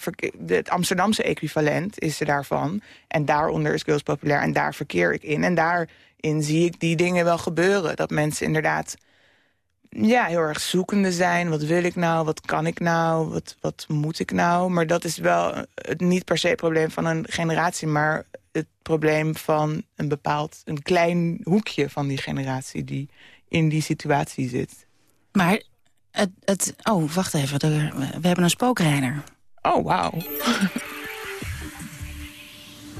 het Amsterdamse equivalent is er daarvan. En daaronder is girls populair. En daar verkeer ik in. En daarin zie ik die dingen wel gebeuren. Dat mensen inderdaad ja, heel erg zoekende zijn. Wat wil ik nou? Wat kan ik nou? Wat, wat moet ik nou? Maar dat is wel het niet per se het probleem van een generatie... maar het probleem van een bepaald, een klein hoekje van die generatie... die in die situatie zit. Maar het, het... Oh, wacht even. we hebben een spookrijder. Oh, wauw.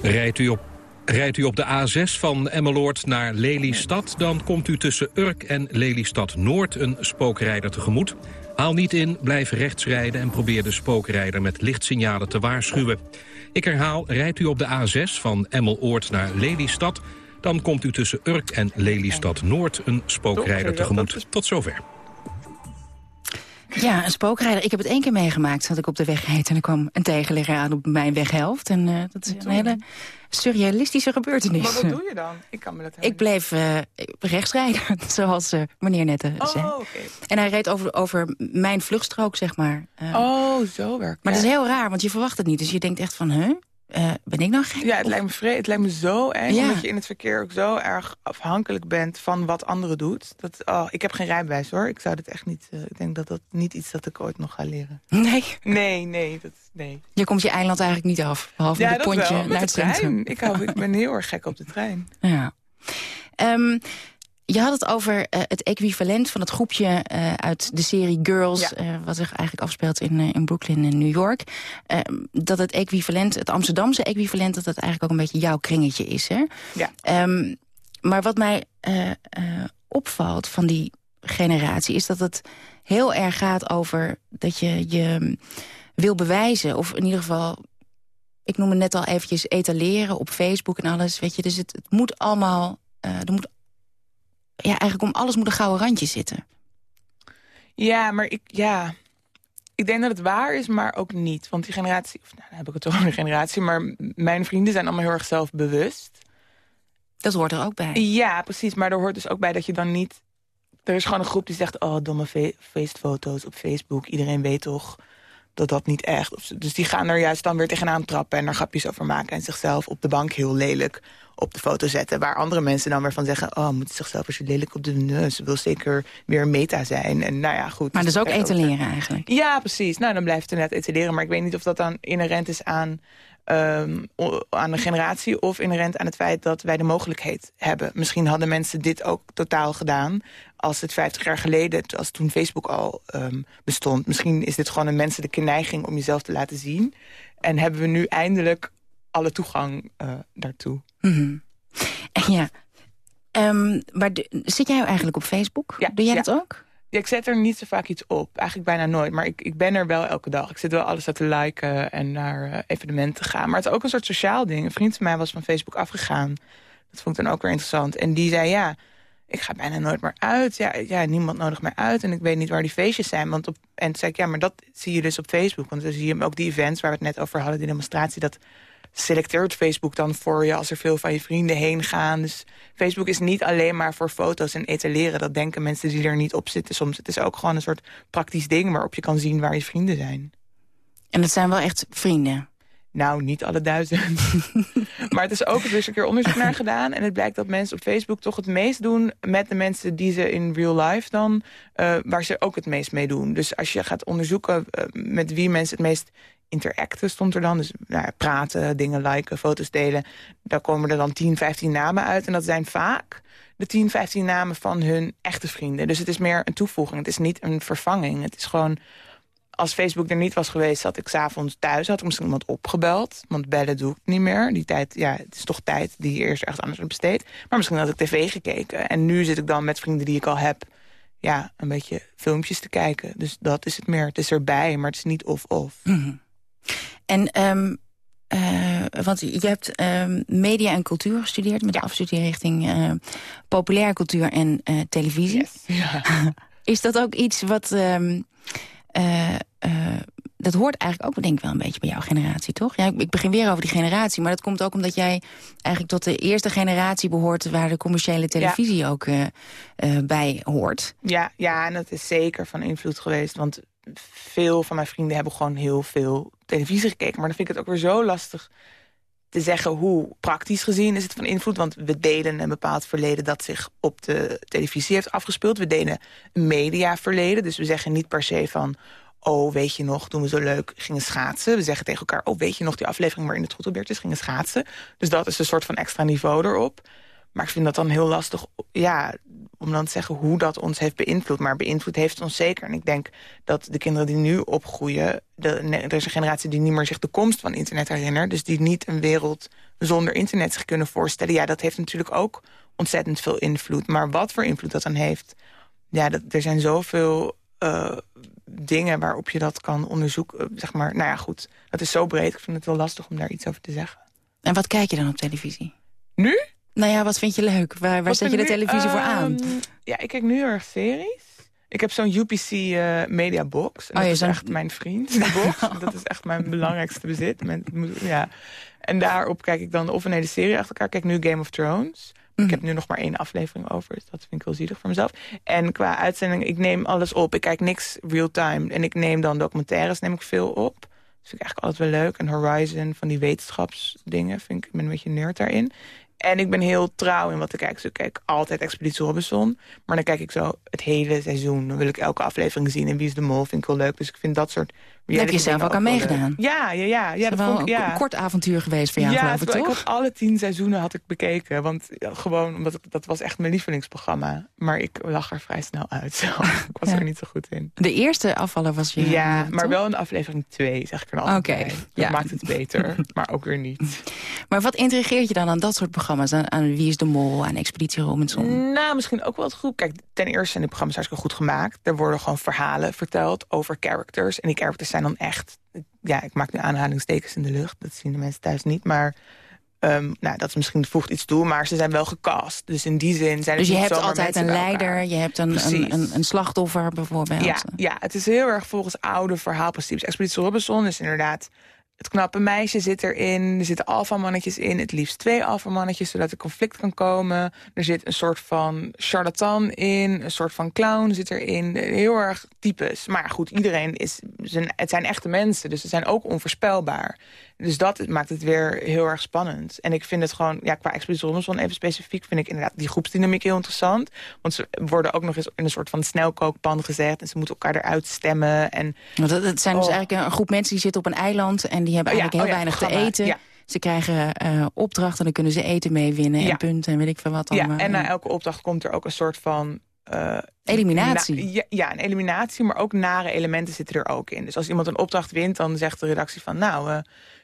Rijdt u op Rijdt u op de A6 van Emmeloord naar Lelystad... dan komt u tussen Urk en Lelystad Noord een spookrijder tegemoet. Haal niet in, blijf rechts rijden en probeer de spookrijder met lichtsignalen te waarschuwen. Ik herhaal, rijdt u op de A6 van Emmeloord naar Lelystad... dan komt u tussen Urk en Lelystad Noord een spookrijder tegemoet. Tot zover. Ja, een spookrijder. Ik heb het één keer meegemaakt. Dat ik op de weg reed en er kwam een tegenligger aan op mijn weghelft. En uh, dat is een hele surrealistische gebeurtenis. Maar wat doe je dan? Ik kan me dat Ik bleef uh, rechts rijden, zoals uh, meneer net uh, oh, zei. Okay. En hij reed over, over mijn vluchtstrook, zeg maar. oh, zo werkt Maar het is heel raar, want je verwacht het niet. Dus je denkt echt van, huh? Uh, ben ik nou gek? Ja, het lijkt me, vre het lijkt me zo eng, Ja. omdat je in het verkeer ook zo erg afhankelijk bent van wat anderen doet. Dat, oh, ik heb geen rijbewijs hoor. Ik zou dit echt niet. uh, ik denk dat dat niet iets dat ik ooit nog ga leren. Nee? Nee, nee, dat, nee. Je komt je eiland eigenlijk niet af, behalve ja, met het dat pontje naar de het centrum. trein. Ik, hou, ik ben heel erg gek op de trein. Ja. Um, je had het over uh, het equivalent van het groepje uh, uit de serie Girls... Ja. Uh, wat zich eigenlijk afspeelt in, in Brooklyn en New York. Dat het equivalent, het Amsterdamse equivalent... dat dat eigenlijk ook een beetje jouw kringetje is. Hè? Ja. Um, maar wat mij opvalt van die generatie... is dat het heel erg gaat over dat je je wil bewijzen... of in ieder geval ik noem het net al eventjes etaleren op Facebook en alles. Weet je, dus het, het moet allemaal... Uh, er moet ja, eigenlijk om alles moet een gouden randje zitten. Ja, maar ik, ja, ik denk dat het waar is, maar ook niet. Want die generatie, of nou, dan heb ik het toch over een generatie... maar mijn vrienden zijn allemaal heel erg zelfbewust. Dat hoort er ook bij. Ja, precies. Maar er hoort dus ook bij dat je dan niet... Er is gewoon een groep die zegt, oh, domme fe feestfoto's op Facebook. Iedereen weet toch dat dat niet echt... Dus die gaan er juist dan weer tegenaan trappen en er grapjes over maken... en zichzelf op de bank heel lelijk op de foto zetten. Waar andere mensen dan weer van zeggen... oh, moet zichzelf als je lelijk op de neus. Ze wil zeker weer meta zijn. En nou ja, goed. Maar dus dat is ook etaleren over. eigenlijk. Ja, precies. Nou, dan blijft het inderdaad etaleren. Maar ik weet niet of dat dan inherent is aan... Um, aan de generatie of inherent aan het feit dat wij de mogelijkheid hebben. Misschien hadden mensen dit ook totaal gedaan als het 50 jaar geleden, als toen Facebook al um, bestond. Misschien is dit gewoon een menselijke neiging om jezelf te laten zien. En hebben we nu eindelijk alle toegang uh, daartoe. Mm -hmm. Ja. Um, maar de, zit jij eigenlijk op Facebook? Ja, Doe jij ja. dat ook? Ik zet er niet zo vaak iets op. Eigenlijk bijna nooit. Maar ik, ik ben er wel elke dag. Ik zit wel alles te liken en naar uh, evenementen gaan. Maar het is ook een soort sociaal ding. Een vriend van mij was van Facebook afgegaan. Dat vond ik dan ook weer interessant. En die zei, ja, ik ga bijna nooit meer uit. Ja, ja, niemand nodigt mij uit en ik weet niet waar die feestjes zijn. Want op, en toen zei ik, ja, maar dat zie je dus op Facebook. Want dan zie je ook die events waar we het net over hadden, die demonstratie... dat selecteert Facebook dan voor je als er veel van je vrienden heen gaan. Dus Facebook is niet alleen maar voor foto's en etaleren. Dat denken mensen die er niet op zitten soms. Het is ook gewoon een soort praktisch ding waarop je kan zien waar je vrienden zijn. En dat zijn wel echt vrienden? Nou, niet alle duizend. maar het is ook, er is een keer onderzoek naar gedaan... en het blijkt dat mensen op Facebook toch het meest doen... met de mensen die ze in real life dan... Uh, waar ze ook het meest mee doen. Dus als je gaat onderzoeken uh, met wie mensen het meest interacten... stond er dan, dus nou, praten, dingen liken, foto's delen... daar komen er dan 10, 15 namen uit. En dat zijn vaak de 10, 15 namen van hun echte vrienden. Dus het is meer een toevoeging, het is niet een vervanging. Het is gewoon als Facebook er niet was geweest, zat ik s'avonds thuis. Had ik misschien iemand opgebeld. Want bellen doe ik niet meer. Die tijd, ja, het is toch tijd die je eerst echt anders besteed. Maar misschien had ik tv gekeken. En nu zit ik dan met vrienden die ik al heb... ja, een beetje filmpjes te kijken. Dus dat is het meer. Het is erbij, maar het is niet of-of. -hmm. En... Um... Uh, want je hebt uh, media en cultuur gestudeerd... met ja. de afstudeerrichting uh, populaire cultuur en uh, televisie. Yes. Ja. Is dat ook iets wat... Um, uh, dat hoort eigenlijk ook denk ik wel een beetje bij jouw generatie, toch? Ja, ik begin weer over die generatie, maar dat komt ook omdat jij eigenlijk tot de eerste generatie behoort waar de commerciële televisie ja. ook uh, bij hoort. Ja, ja, en dat is zeker van invloed geweest, want veel van mijn vrienden hebben gewoon heel veel televisie gekeken. Maar dan vind ik het ook weer zo lastig te zeggen hoe praktisch gezien is het van invloed. Want we delen een bepaald verleden dat zich op de televisie heeft afgespeeld. We delen een mediaverleden. Dus we zeggen niet per se van... oh, weet je nog, toen we zo leuk gingen schaatsen. We zeggen tegen elkaar, oh, weet je nog die aflevering... waarin het Troetelbeertjes gingen schaatsen. Dus dat is een soort van extra niveau erop. Maar ik vind dat dan heel lastig ja, om dan te zeggen hoe dat ons heeft beïnvloed. Maar beïnvloed heeft ons zeker. En ik denk dat de kinderen die nu opgroeien... De, er is een generatie die niet meer zich de komst van internet herinnert. Dus die niet een wereld zonder internet zich kunnen voorstellen. Ja, dat heeft natuurlijk ook ontzettend veel invloed. Maar wat voor invloed dat dan heeft... Ja, dat, er zijn zoveel uh, dingen waarop je dat kan onderzoeken. Zeg maar, nou ja, goed. Dat is zo breed. Ik vind het wel lastig om daar iets over te zeggen. En wat kijk je dan op televisie? Nu? Nou ja, wat vind je leuk? Waar, waar zet je de televisie voor aan? Um, ja, ik kijk nu heel erg series. Ik heb zo'n UPC eh Media Box. En Oh, dat is echt mijn vriend, box. dat is echt mijn belangrijkste bezit. Ja. En daarop kijk ik dan of een hele serie achter elkaar. Kijk nu Game of Thrones. Mhm. Ik heb nu nog maar één aflevering over. Dus dat vind ik wel zielig voor mezelf. En qua uitzending, ik neem alles op. Ik kijk niks real-time. En ik neem dan documentaires neem ik veel op. Dat vind ik eigenlijk altijd wel leuk. En Horizon, van die wetenschapsdingen. Vind ik, ik ben een beetje nerd daarin. En ik ben heel trouw in wat ik kijk. Dus ik kijk altijd Expeditie Robinson. Maar dan kijk ik zo het hele seizoen. Dan wil ik elke aflevering zien. En Wie is de Mol vind ik wel leuk. Dus ik vind dat soort... Daar heb je zelf ook aan meegedaan. Ja, ja, ja. ja is dat wel vond ik, ja. een kort avontuur geweest voor jou, ja, geloof ik, toch? ik had alle tien seizoenen had ik bekeken. Want ja, gewoon, omdat ik, dat was echt mijn lievelingsprogramma. Maar ik lag er vrij snel uit. Zo. ik was Ja. er niet zo goed in. De eerste afvaller was je... Ja, eh, maar toch? wel in de aflevering 2, zeg ik er altijd Oké. Dat ja. maakt het beter, maar ook weer niet. Maar wat intrigeert je dan aan dat soort programma's? Aan, aan Wie is de Mol, aan Expeditie Robinson? Nou, misschien ook wel het goed. Kijk, ten eerste zijn de programma's hartstikke goed gemaakt. Er worden gewoon verhalen verteld over characters. En die characters zijn dan echt... Ja, ik maak nu aanhalingstekens in de lucht. Dat zien de mensen thuis niet, maar... ehm, nou, dat is misschien voegt iets toe, maar ze zijn wel gecast. Dus in die zin zijn het Dus je hebt altijd een leider, je hebt een, een, een slachtoffer bijvoorbeeld. Ja, ja, het is heel erg volgens oude verhaalprincipes. Expeditie Robinson is inderdaad... Het knappe meisje zit erin, er zitten alfamannetjes in. Het liefst twee alfamannetjes, zodat er conflict kan komen. Er zit een soort van charlatan in, een soort van clown zit erin. Heel erg types. Maar goed, iedereen is... Het zijn echte mensen, dus ze zijn ook onvoorspelbaar. Dus dat maakt het weer heel erg spannend. En ik vind het gewoon, ja, qua Expeditie Robinson even specifiek... vind ik inderdaad die groepsdynamiek heel interessant. Want ze worden ook nog eens in een soort van snelkookpan gezet... en ze moeten elkaar eruit stemmen. En, Want het, het zijn dus Oh. eigenlijk een groep mensen die zitten op een eiland... en die hebben Oh ja, eigenlijk heel oh ja, weinig te eten. ja. Ze krijgen eh, opdrachten, dan kunnen ze eten meewinnen Ja. en punten en weet ik veel wat. ja, allemaal. en na elke opdracht komt er ook een soort van... eh, Eliminatie. na- ja, ja, een eliminatie, maar ook nare elementen zitten er ook in. Dus als iemand een opdracht wint, dan zegt de redactie van... nou, eh,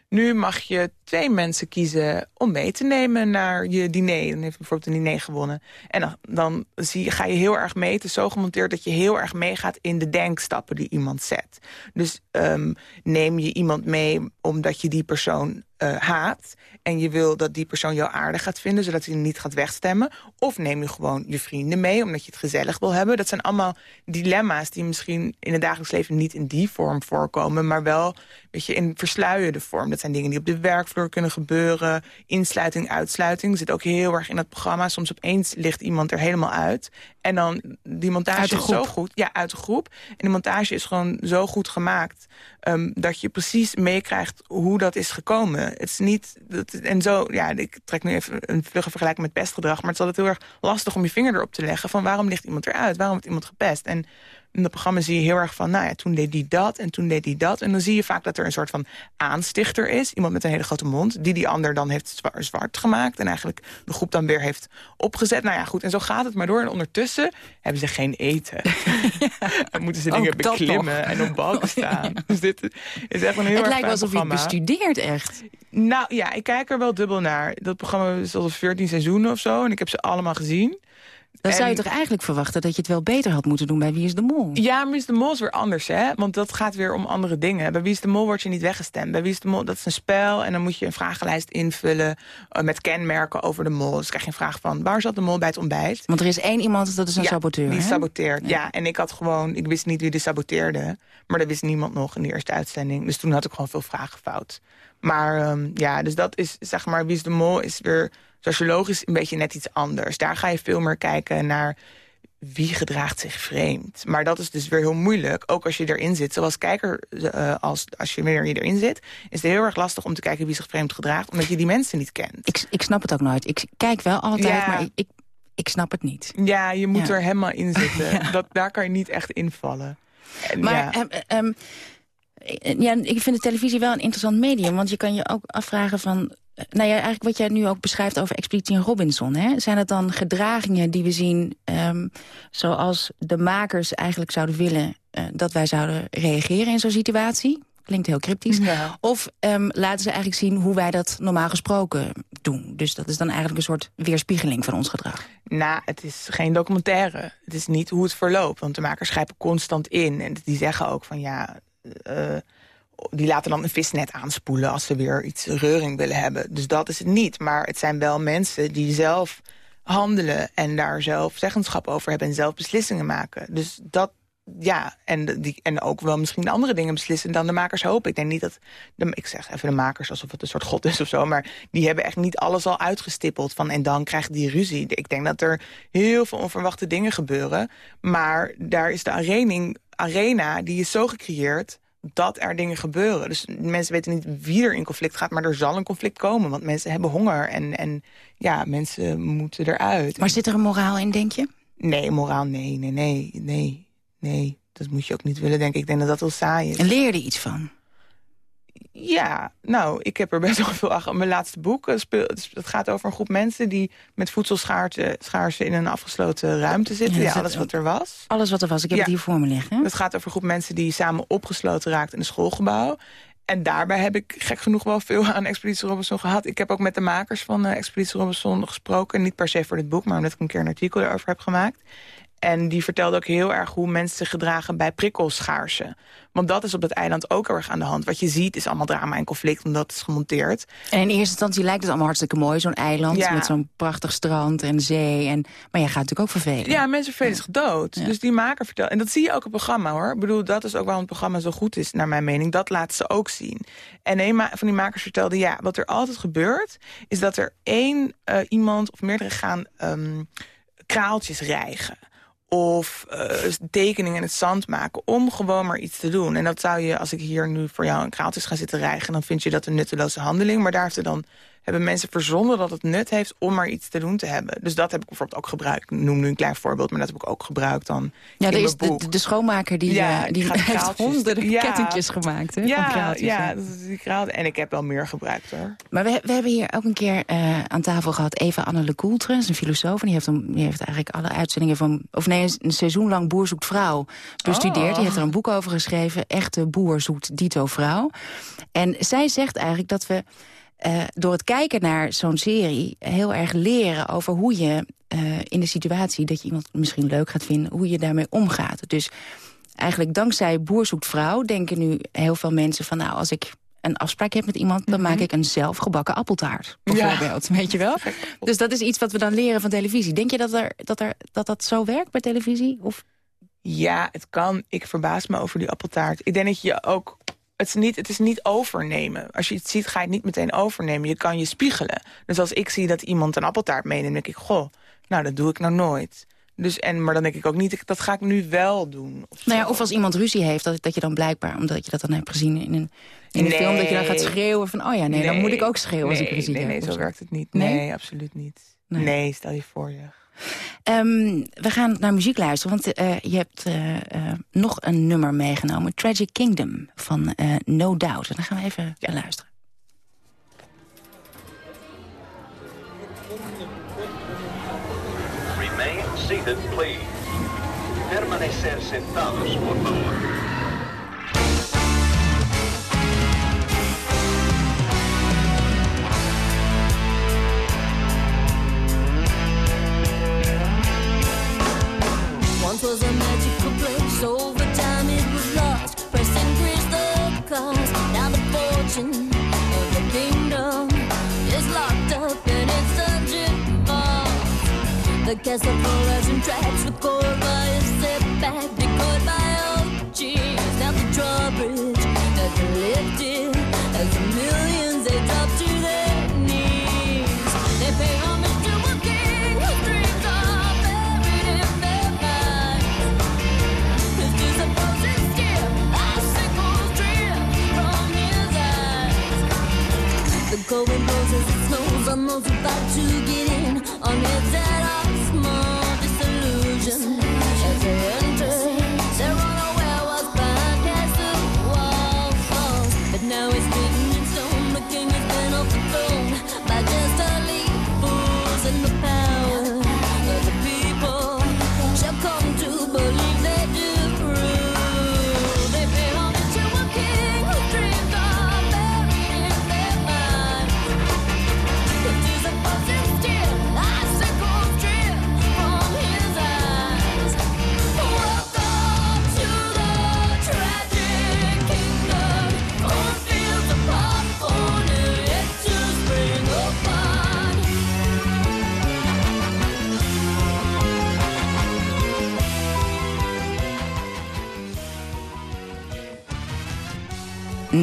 nu mag je twee mensen kiezen om mee te nemen naar je diner. Dan heeft bijvoorbeeld een diner gewonnen. En dan, ga je heel erg mee. Het is zo gemonteerd dat je heel erg meegaat in de denkstappen die iemand zet. Dus ehm, neem je iemand mee omdat je die persoon eh, haat... en je wil dat die persoon jou aardig gaat vinden... zodat hij niet gaat wegstemmen. Of neem je gewoon je vrienden mee omdat je het gezellig wil hebben. Dat zijn allemaal dilemma's die misschien in het dagelijks leven... niet in die vorm voorkomen, maar wel weet je, in versluierde vorm. Dat zijn dingen die op de werkvloer kunnen gebeuren. Insluiting, uitsluiting zit ook heel erg in het programma. Soms opeens ligt iemand er helemaal uit. En dan, die montage is zo goed. Ja, uit de groep. En de montage is gewoon zo goed gemaakt... ehm, dat je precies meekrijgt hoe dat is gekomen. Het is niet... Dat, en zo, ja, ik trek nu even een vlugge vergelijking met pestgedrag... maar het is altijd heel erg lastig om je vinger erop te leggen... van waarom ligt iemand eruit? Waarom wordt iemand gepest? En in dat programma zie je heel erg van... nou ja, toen deed die dat en toen deed die dat. En dan zie je vaak dat er een soort van aanstichter is. Iemand met een hele grote mond... die die ander dan heeft zwa- zwart gemaakt... en eigenlijk de groep dan weer heeft opgezet. Nou ja, goed, en zo gaat het maar door. En ondertussen hebben ze geen eten. dan moeten ze dingen beklimmen nog. en op balken staan. Dus dit is echt een heel het erg lijkt wel fijn alsof je het programma. bestudeert echt. Nou ja, ik kijk er wel dubbel naar. Dat programma is al 14 seizoenen of zo. En ik heb ze allemaal gezien. Dan zou je toch eigenlijk verwachten dat je het wel beter had moeten doen bij Wie is de Mol? Ja, maar Wie is de Mol is weer anders, hè? Want dat gaat weer om andere dingen. Bij Wie is de Mol word je niet weggestemd. Bij Wie is de Mol, dat is een spel en dan moet je een vragenlijst invullen... eh, met kenmerken over de mol. Dus krijg je een vraag van, waar zat de mol bij het ontbijt? Want er is één iemand, dat is een ja, saboteur. die hè? saboteert, ja. En ik had gewoon, ik wist niet wie de saboteerde. Maar dat wist niemand nog in de eerste uitzending. Dus toen had ik gewoon veel vragen fout. Maar ehm, ja, dus dat is, zeg maar, Wie is de Mol is weer sociologisch een beetje net iets anders. Daar ga je veel meer kijken naar wie gedraagt zich vreemd. Maar dat is dus weer heel moeilijk, ook als je erin zit. Zoals kijker, eh, als, als je je erin zit... is het heel erg lastig om te kijken wie zich vreemd gedraagt... omdat je die mensen niet kent. Ik, ik snap het ook nooit. Ik kijk wel altijd, Ja. maar ik, ik, ik snap het niet. Ja, je moet Ja. er helemaal in zitten. Dat, daar kan je niet echt invallen. En Maar ehm, ehm, eh, ja, ik vind de televisie wel een interessant medium. Want je kan je ook afvragen van... eh, Nou ja, eigenlijk wat jij nu ook beschrijft over Expeditie Robinson. Hè? Zijn het dan gedragingen die we zien ehm, zoals de makers eigenlijk zouden willen... eh, dat wij zouden reageren in zo'n situatie? Klinkt heel cryptisch. Ja. Of ehm, laten ze eigenlijk zien hoe wij dat normaal gesproken doen. Dus dat is dan eigenlijk een soort weerspiegeling van ons gedrag. Nou, het is geen documentaire. Het is niet hoe het verloopt. Want de makers grijpen constant in. En die zeggen ook van ja... eh, die laten dan een visnet aanspoelen als ze weer iets reuring willen hebben. Dus dat is het niet. Maar het zijn wel mensen die zelf handelen en daar zelf zeggenschap over hebben en zelf beslissingen maken. Dus dat, ja, en, die, en ook wel misschien andere dingen beslissen dan de makers hopen. Ik denk niet dat, de, ik zeg even de makers alsof het een soort god is of zo, maar die hebben echt niet alles al uitgestippeld van en dan krijgt die ruzie. Ik denk dat er heel veel onverwachte dingen gebeuren, maar daar is de arena, arena die is zo gecreëerd dat er dingen gebeuren. Dus mensen weten niet wie er in conflict gaat, maar er zal een conflict komen, want mensen hebben honger en, en ja, mensen moeten eruit. Maar zit er een moraal in, denk je? Nee, moraal, nee, nee, nee, nee, nee. Dat moet je ook niet willen, denk ik. Ik denk dat dat heel saai is. En leer je iets van? Ja, nou, ik heb er best wel veel achter. Mijn laatste boek, eh, het gaat over een groep mensen... die met voedselschaarsen schaarsen in een afgesloten ruimte zitten. Ja, Ja, dat alles wat er was. Alles wat er was, ik heb Ja. het hier voor me liggen. Het gaat over een groep mensen die samen opgesloten raakt in een schoolgebouw. En daarbij heb ik gek genoeg wel veel aan Expeditie Robinson gehad. Ik heb ook met de makers van eh, Expeditie Robinson gesproken. Niet per se voor dit boek, maar omdat ik een keer een artikel erover heb gemaakt. En die vertelde ook heel erg hoe mensen zich gedragen bij prikkelschaarsen. Want dat is op dat eiland ook heel erg aan de hand. Wat je ziet is allemaal drama en conflict, omdat het is gemonteerd. En in eerste instantie lijkt het allemaal hartstikke mooi, zo'n eiland... Ja. met zo'n prachtig strand en zee. En, maar je gaat natuurlijk ook vervelen. Ja, mensen vervelen zich dood. Dus die maker vertelt... En dat zie je ook op het programma, hoor. Ik bedoel, dat is ook waarom het programma zo goed is, naar mijn mening. Dat laten ze ook zien. En een van die makers vertelde, ja, wat er altijd gebeurt... is dat er één eh, iemand of meerdere gaan ehm, kraaltjes rijgen of eh, tekeningen in het zand maken... om gewoon maar iets te doen. En dat zou je, als ik hier nu voor jou een kraaltjes ga zitten rijgen... dan vind je dat een nutteloze handeling. Maar daar heeft er dan, hebben mensen verzonnen dat het nut heeft... om maar iets te doen te hebben. Dus dat heb ik bijvoorbeeld ook gebruikt. Ik noem nu een klein voorbeeld, maar dat heb ik ook gebruikt dan Ja, er is de, schoonmaker die, Ja, eh, die, heeft kraaltjes- honderden Ja. kettingjes gemaakt. Hè, ja, kraaltjes, ja, dat is die kraal. En ik heb wel meer gebruikt, hoor. Maar we, we hebben hier ook een keer eh, aan tafel gehad Eva Anne Le Coultre, een filosoof. En die heeft, een, die heeft eigenlijk alle uitzendingen van... of nee, een seizoen lang Boer zoekt vrouw bestudeerd. Oh. Die heeft er een boek over geschreven. Echte boer zoekt dito vrouw. En zij zegt eigenlijk dat we eh, door het kijken naar zo'n serie... heel erg leren over hoe je eh, in de situatie... dat je iemand misschien leuk gaat vinden, hoe je daarmee omgaat. Dus eigenlijk dankzij Boer zoekt vrouw... denken nu heel veel mensen van... nou, als ik een afspraak heb met iemand... dan maak ik een zelfgebakken appeltaart, bijvoorbeeld. Weet je wel? Dus dat is iets wat we dan leren van televisie. Denk je dat er, dat, er, dat, dat zo werkt bij televisie? Of Ja, het kan. Ik verbaas me over die appeltaart. Ik denk dat je ook... Het is, niet, het is niet overnemen. Als je iets ziet, ga je het niet meteen overnemen. Je kan je spiegelen. Dus als ik zie dat iemand een appeltaart meeneemt... denk ik, goh, nou, dat doe ik nou nooit. Dus, en, maar dan denk ik ook niet, dat ga ik nu wel doen. Of Nou ja, of als iemand ruzie heeft, dat, dat je dan blijkbaar... omdat je dat dan hebt gezien in een, in een Nee. film... dat je dan gaat schreeuwen van, oh ja, nee, dan moet ik ook schreeuwen als ik Nee, ruzie nee, heb. Nee, zo werkt het niet. Nee? Nee, absoluut niet. Nee. Nee. stel je voor je. Ehm, we gaan naar muziek luisteren, want eh, je hebt eh, eh, nog een nummer meegenomen. Tragic Kingdom van No Doubt. En daar gaan we even luisteren. Please. Permanecer sentados, por favor. Was a magical The castle floors and tracks with record by a setback, decoyed by old cheese. Now the drawbridge has been lifted as the millions they drop to their knees. They pay homage to a king whose dreams are buried in their minds. His disappointing skin, icicles drip from his eyes. The cold wind blows as snows on those about to get in on heads that disillusion. Yeah.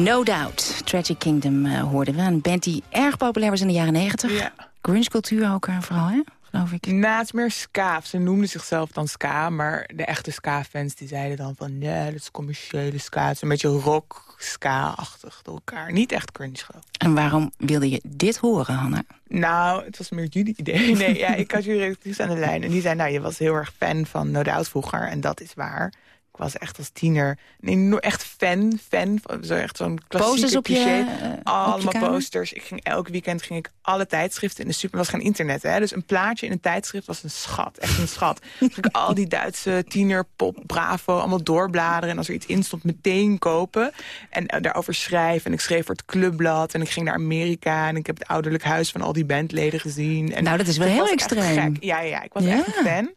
No Doubt. Tragic Kingdom uh, hoorden we. Een band die erg populair was in de jaren negentig. Ja. Grunge-cultuur ook uh, vooral, hè? geloof ik. Na het is meer ska. Ze noemden zichzelf dan ska, maar de echte ska-fans die zeiden dan van... nee, dat is commerciële ska. Het is een beetje rock, ska-achtig door elkaar. Niet echt cringe geloof En waarom wilde je dit horen, Hanna? Nou, het was meer jullie idee. Nee, ja, ik had jullie aan de lijn. En die zei, nou, je was heel erg fan van No Doubt vroeger. En dat is waar. Ik was echt als tiener nee, echt fan, fan. Zo echt zo'n klassieke op cliché. Je, uh, Allemaal op je posters. Ik ging elk weekend ging ik alle tijdschriften in de super. was geen internet, hè? Dus een plaatje in een tijdschrift was een schat. Echt een schat. Dus ik al die Duitse tiener, pop, bravo, allemaal doorbladeren. En als er iets in stond, meteen kopen. En uh, daarover schrijven. En ik schreef voor het clubblad. En ik ging naar Amerika. En ik heb het ouderlijk huis van al die bandleden gezien. En nou, dat is wel heel extreem. Ja, ja, ik was ja. echt een fan.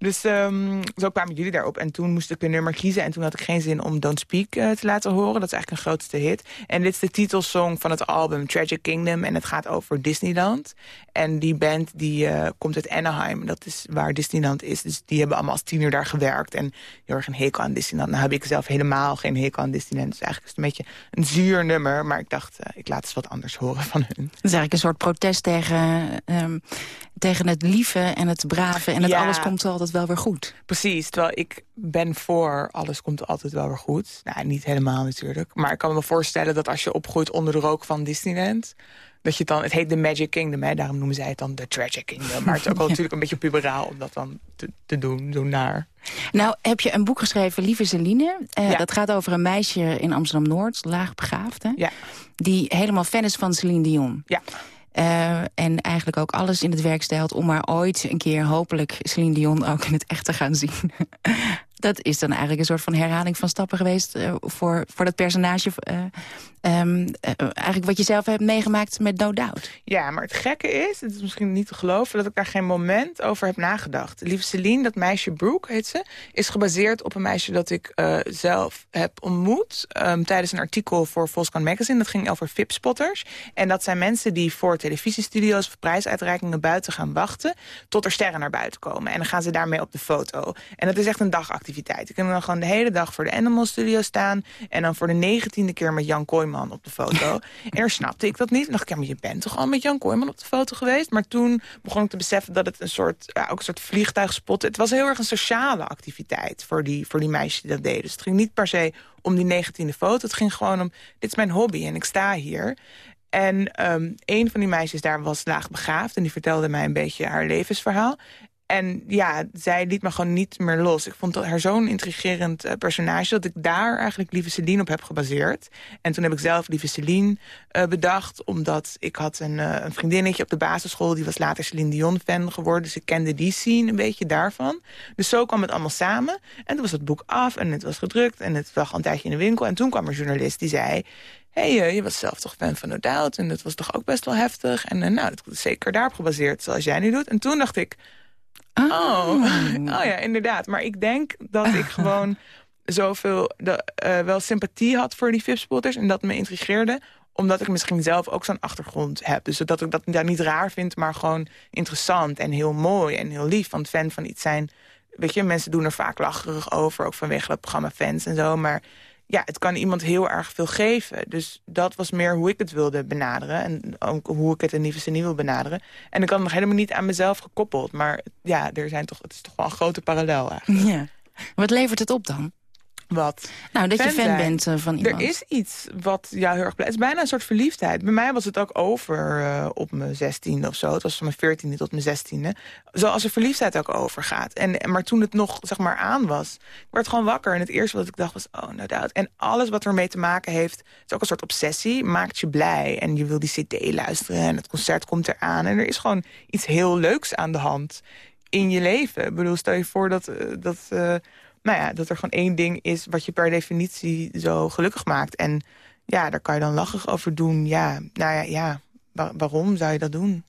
Dus um, zo kwamen jullie daarop. En toen moest ik een nummer kiezen. En toen had ik geen zin om Don't Speak uh, te laten horen. Dat is eigenlijk een grootste hit. En dit is de titelsong van het album Tragic Kingdom. En het gaat over Disneyland. En die band die uh, komt uit Anaheim. Dat is waar Disneyland is. Dus die hebben allemaal als tiener daar gewerkt. En heel erg een hekel aan Disneyland. Nou heb ik zelf helemaal geen hekel aan Disneyland. Dus eigenlijk is het een beetje een zuur nummer. Maar ik dacht, uh, ik laat eens wat anders horen van hun. Dat is eigenlijk een soort protest tegen, um, tegen het lieve en het brave. En het Ja. alles komt altijd wel weer goed. Precies, terwijl ik ben voor alles komt altijd wel weer goed. Nou, niet helemaal natuurlijk. Maar ik kan me voorstellen dat als je opgroeit onder de rook van Disneyland... dat je dan, het heet The Magic Kingdom, hè, daarom noemen zij het dan The Tragic Kingdom. Maar het is ook wel natuurlijk een beetje puberaal om dat dan te, te doen, doen naar. Nou, heb je een boek geschreven, Lieve Celine. Uh, Ja. Dat gaat over een meisje in Amsterdam-Noord, laagbegaafd. Hè? Ja. Die helemaal fan is van Celine Dion. Ja. Uh, en eigenlijk ook alles in het werk stelt om maar ooit een keer hopelijk Celine Dion ook in het echt te gaan zien. dat is dan eigenlijk een soort van herhaling van stappen geweest uh, voor, voor dat personage. Uh, um, eigenlijk wat je zelf hebt meegemaakt met No Doubt. Ja, maar het gekke is, het is misschien niet te geloven... dat ik daar geen moment over heb nagedacht. Lieve Celine, dat meisje Brooke heet ze... is gebaseerd op een meisje dat ik zelf heb ontmoet... Um, tijdens een artikel voor Volkskrant Magazine. Dat ging over VIP-spotters. En dat zijn mensen die voor televisiestudio's... of prijsuitreikingen buiten gaan wachten... tot er sterren naar buiten komen. En dan gaan ze daarmee op de foto. En dat is echt een Ik kan dan gewoon de hele dag voor de Animal Studio staan... en dan voor de negentiende keer met Jan Kooijman op de foto. en er snapte ik dat niet. En dacht ik, ja, maar je bent toch al met Jan Kooijman op de foto geweest? Maar toen begon ik te beseffen dat het een soort, ja, ook een soort vliegtuigspot... Het was heel erg een sociale activiteit voor die, voor die meisjes die dat deden. Dus het ging niet per se om die negentiende foto. Het ging gewoon om, dit is mijn hobby en ik sta hier... En um, een van die meisjes daar was laagbegaafd... en die vertelde mij een beetje haar levensverhaal. En ja, zij liet me gewoon niet meer los. Ik vond haar zo'n intrigerend uh, personage... dat ik daar eigenlijk Lieve Celine op heb gebaseerd. En toen heb ik zelf Lieve Celine uh, bedacht... omdat ik had een, uh, een vriendinnetje op de basisschool... die was later Celine Dion-fan geworden. Dus ik kende die scene een beetje daarvan. Dus zo kwam het allemaal samen. En toen was het boek af en het was gedrukt... en het lag al een tijdje in de winkel. En toen kwam er een journalist die zei hé, hey, je was zelf toch fan van Doubt... en dat was toch ook best wel heftig. En nou, dat is zeker daarop gebaseerd, zoals jij nu doet. En toen dacht ik, oh, oh, oh ja, inderdaad. Maar ik denk dat ik gewoon zoveel de, uh, wel sympathie had voor die VIP-spotters... en dat me intrigeerde omdat ik misschien zelf ook zo'n achtergrond heb. Dus dat ik dat daar niet raar vind, maar gewoon interessant en heel mooi en heel lief. Want fan van iets zijn... Weet je, mensen doen er vaak lacherig over, ook vanwege dat programma fans en zo. Maar ja, het kan iemand heel erg veel geven. Dus dat was meer hoe ik het wilde benaderen. En ook hoe ik het in Cenie wil benaderen. En ik had het nog helemaal niet aan mezelf gekoppeld. Maar ja, er zijn toch, het is toch wel een grote parallel eigenlijk. Ja. Wat levert het op dan? Wat? Nou, dat fan je fan zijn. bent uh, van iemand. Er is iets wat jou heel erg blijft. Het is bijna een soort verliefdheid. Bij mij was het ook over uh, op mijn zestiende of zo. Het was van mijn veertiende tot mijn zestiende. Zoals er verliefdheid ook overgaat. En, maar toen het nog zeg maar aan was, ik werd gewoon wakker. En het eerste wat ik dacht was, oh, no doubt. En alles wat ermee te maken heeft, is ook een soort obsessie. Maakt je blij. En je wil die cd luisteren. En het concert komt eraan. En er is gewoon iets heel leuks aan de hand in je leven. Ik bedoel, stel je voor dat... Uh, dat uh, nou ja, dat er gewoon één ding is wat je per definitie zo gelukkig maakt. En ja, daar kan je dan lachig over doen. Ja, nou ja, ja waar, waarom zou je dat doen?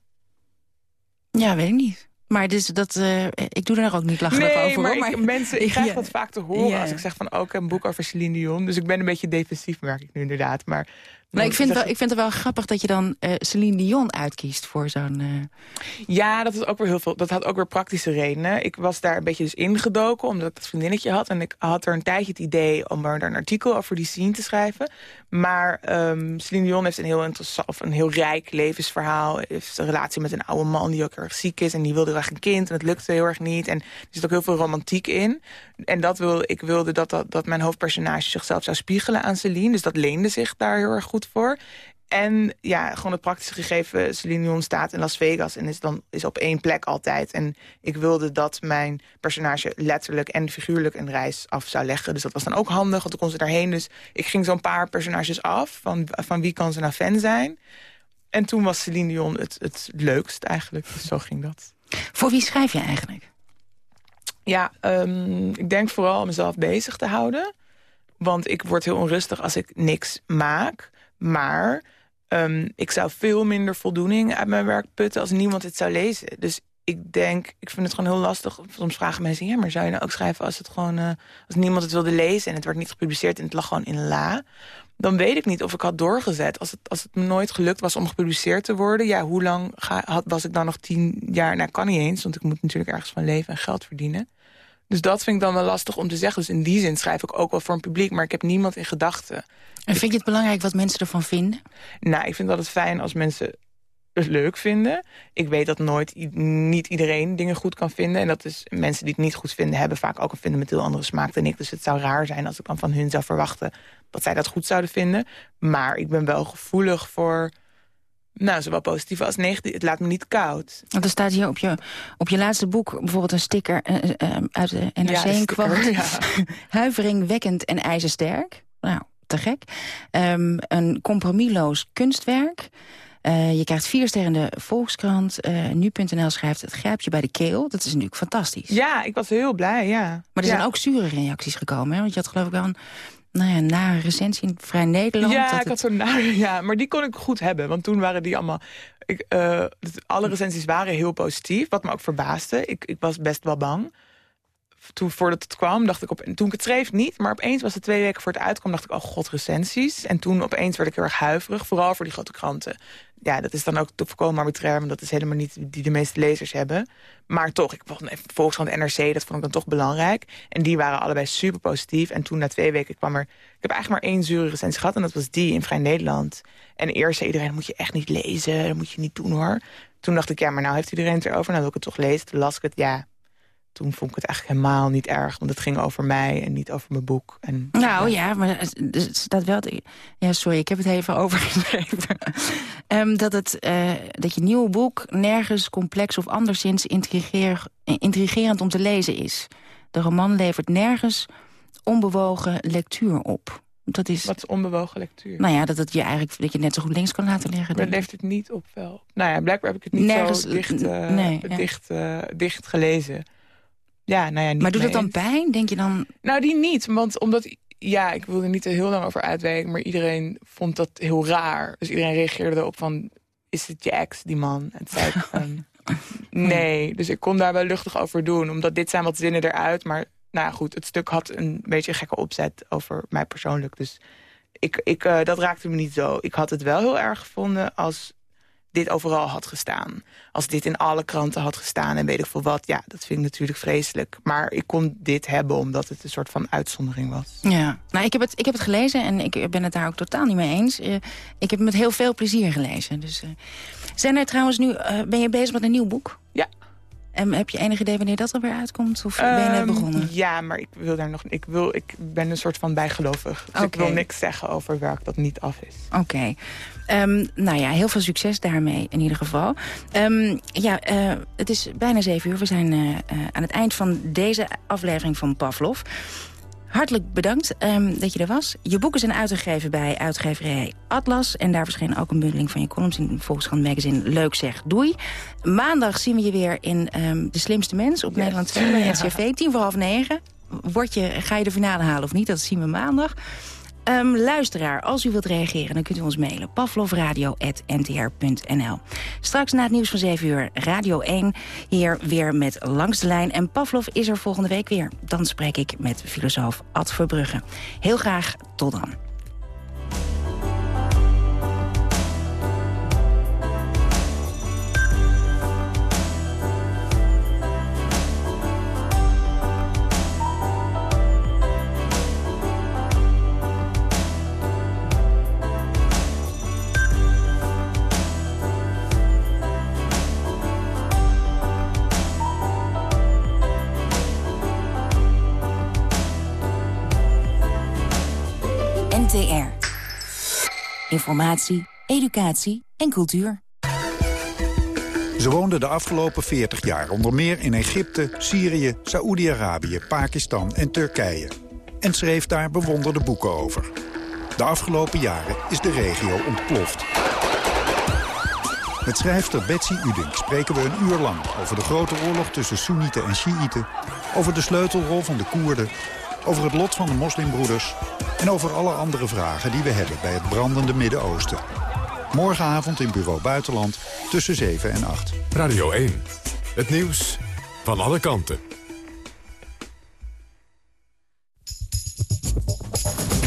Ja, weet ik niet. Maar dus dat, uh, ik doe er ook niet lacherig nee, over. Maar, maar ik, mensen, ik krijg ja. dat vaak te horen ja. als ik zeg van... ook oh, een boek over Celine Dion. Dus ik ben een beetje defensief, merk ik nu inderdaad. Maar Maar ik vind, wel, ik vind het wel grappig dat je dan eh, Celine Dion uitkiest voor zo'n... eh, Ja, dat, is ook weer heel veel, dat had ook weer praktische redenen. Ik was daar een beetje dus ingedoken, omdat ik dat vriendinnetje had. En ik had er een tijdje het idee om er een artikel over die scene te schrijven. Maar ehm Celine Dion heeft een heel, interessant, of een heel rijk levensverhaal. Heeft een relatie met een oude man die ook heel erg ziek is. En die wilde graag een kind en het lukte heel erg niet. En er zit ook heel veel romantiek in. En dat wil, ik wilde dat, dat, dat mijn hoofdpersonage zichzelf zou spiegelen aan Celine. Dus dat leende zich daar heel erg goed voor. En ja, gewoon het praktische gegeven. Celine Dion staat in Las Vegas en is dan is op één plek altijd. En ik wilde dat mijn personage letterlijk en figuurlijk een reis af zou leggen. Dus dat was dan ook handig, want dan kon ze daarheen. Dus ik ging zo'n paar personages af. Van, van wie kan ze nou fan zijn? En toen was Celine Dion het, het leukst eigenlijk. Dus zo ging dat. Voor wie schrijf je eigenlijk? Ja, ehm, ik denk vooral om mezelf bezig te houden. Want ik word heel onrustig als ik niks maak. Maar ehm, ik zou veel minder voldoening uit mijn werk putten... als niemand het zou lezen. Dus ik denk, ik vind het gewoon heel lastig. Soms vragen mensen, ja, maar zou je nou ook schrijven... als, het gewoon, eh, als niemand het wilde lezen en het werd niet gepubliceerd... en het lag gewoon in la... dan weet ik niet of ik had doorgezet. Als het, als het me nooit gelukt was om gepubliceerd te worden... ja, hoe lang ga, had, was ik dan nog tien jaar... nou, kan niet eens, want ik moet natuurlijk ergens van leven en geld verdienen... Dus dat vind ik dan wel lastig om te zeggen. Dus in die zin schrijf ik ook wel voor een publiek, maar ik heb niemand in gedachten. En vind je het belangrijk wat mensen ervan vinden? Nou, ik vind dat het fijn als mensen het leuk vinden. Ik weet dat nooit niet iedereen dingen goed kan vinden. En dat is mensen die het niet goed vinden... hebben vaak ook een fundamenteel andere smaak dan ik. Dus het zou raar zijn als ik dan van hun zou verwachten... dat zij dat goed zouden vinden. Maar ik ben wel gevoelig voor... Nou, zowel positief als negatief. Het laat me niet koud. Want er staat hier op je, op je laatste boek bijvoorbeeld een sticker eh, eh, uit de NRC. Ja, een quote. ja. Huiveringwekkend en ijzersterk. Nou, te gek. Ehm, een compromisloos kunstwerk. Eh, je krijgt vier sterren in de Volkskrant. Eh, Nu.nl schrijft het grijpt je bij de keel. Dat is natuurlijk fantastisch. Ja, ik was heel blij, ja. Maar er Ja. zijn ook zure reacties gekomen. Hè? Want je had geloof ik wel een nou ja, nare recensie in Vrij Nederland. Ja, dat ik had het- zo'n nare- ja, maar die kon ik goed hebben. Want toen waren die allemaal... Ik, eh, alle recensies waren heel positief, wat me ook verbaasde. Ik, ik was best wel bang. Toen voordat het kwam, dacht ik op... en Toen ik het schreef niet, maar opeens was het twee weken voor het uitkwam... dacht ik, oh god, recensies. En toen opeens werd ik heel erg huiverig, vooral voor die grote kranten. Ja, dat is dan ook te voorkomen arbitrair... want dat is helemaal niet die de meeste lezers hebben. Maar toch, ik vond even Volkskrant NRC, dat vond ik dan toch belangrijk. En die waren allebei super positief. En toen na twee weken kwam er... Ik heb eigenlijk maar één zure recensie gehad en dat was die in Vrij Nederland. En eerst zei iedereen, dat moet je echt niet lezen, dat moet je niet doen hoor. Toen dacht ik, ja, maar nou heeft iedereen het erover, nou wil ik het toch lezen. Toen las ik het, ja. Toen vond ik het eigenlijk helemaal niet erg, want het ging over mij en niet over mijn boek. En, Nou ja, maar het staat wel... Ja, sorry, ik heb het even overgeschreven. Ehm, dat, het, eh, dat je nieuwe boek nergens complex of anderszins intrigeer, intrigerend om te lezen is. De roman levert nergens onbewogen lectuur op. Dat is, Wat is onbewogen lectuur? nou ja, dat, het je eigenlijk, dat je net zo goed links kan laten liggen. Maar leeft het niet op wel. Nou ja, blijkbaar heb ik het niet Nergens, zo dicht, eh, nee, ja. dicht, eh, dicht gelezen. Ja, nou ja, niet Maar doet het dan pijn? Denk je dan... Nou, die niet. Want omdat, ja, ik wilde niet er heel lang over uitwijken... maar iedereen vond dat heel raar. Dus iedereen reageerde erop van... is het je ex, die man? En zei ik van... nee, dus ik kon daar wel luchtig over doen. Omdat dit zijn wat zinnen eruit. Maar nou ja, goed, het stuk had een beetje een gekke opzet over mij persoonlijk. Dus ik, ik, eh, dat raakte me niet zo. Ik had het wel heel erg gevonden als dit overal had gestaan. Als dit in alle kranten had gestaan en weet ik veel wat. Ja, dat vind ik natuurlijk vreselijk. Maar ik kon dit hebben omdat het een soort van uitzondering was. Ja, nou, ik heb, het, ik heb het gelezen en ik ben het daar ook totaal niet mee eens. Eh, ik heb het met heel veel plezier gelezen. Dus, eh, zijn er trouwens nu, eh, ben je bezig met een nieuw boek? Ja. En heb je enig idee wanneer dat alweer uitkomt? Of ben je net Ehm, begonnen? Ja, maar ik wil daar nog. Ik, wil, ik ben een soort van bijgelovig. Dus ik wil niks zeggen over werk dat niet af is. Oké. Ehm, nou ja, heel veel succes daarmee in ieder geval. Ehm, ja, eh, het is bijna zeven uur. We zijn eh, eh, aan het eind van deze aflevering van Pavlov. Hartelijk bedankt ehm, dat je er was. Je boeken zijn uitgegeven bij uitgeverij Atlas. En daar verscheen ook een bundeling van je columns in Volkskrant Magazine. Leuk zeg, doei. Maandag zien we je weer in De Slimste Mens op Nederland 2 bij NCRV. Tien voor half negen. Word je, ga je de finale halen of niet? Dat zien we maandag. Ehm, luisteraar, als u wilt reageren, dan kunt u ons mailen. pavlovradio.ntr.nl Straks na het nieuws van 7 uur, Radio 1. Hier weer met Langs de Lijn. En Pavlov is er volgende week weer. Dan spreek ik met filosoof Ad Verbrugge. Heel graag, tot dan. Informatie, educatie en cultuur. Ze woonde de afgelopen 40 jaar onder meer in Egypte, Syrië, Saoedi-Arabië, Pakistan en Turkije. En schreef daar bewonderde boeken over. De afgelopen jaren is de regio ontploft. Met schrijfster Betsy Udink spreken we een uur lang over de grote oorlog tussen Soenieten en Sjiïten, over de sleutelrol van de Koerden, over het lot van de moslimbroeders en over alle andere vragen die we hebben bij het brandende Midden-Oosten. Morgenavond in Bureau Buitenland tussen 7 en 8. Radio 1. Het nieuws van alle kanten.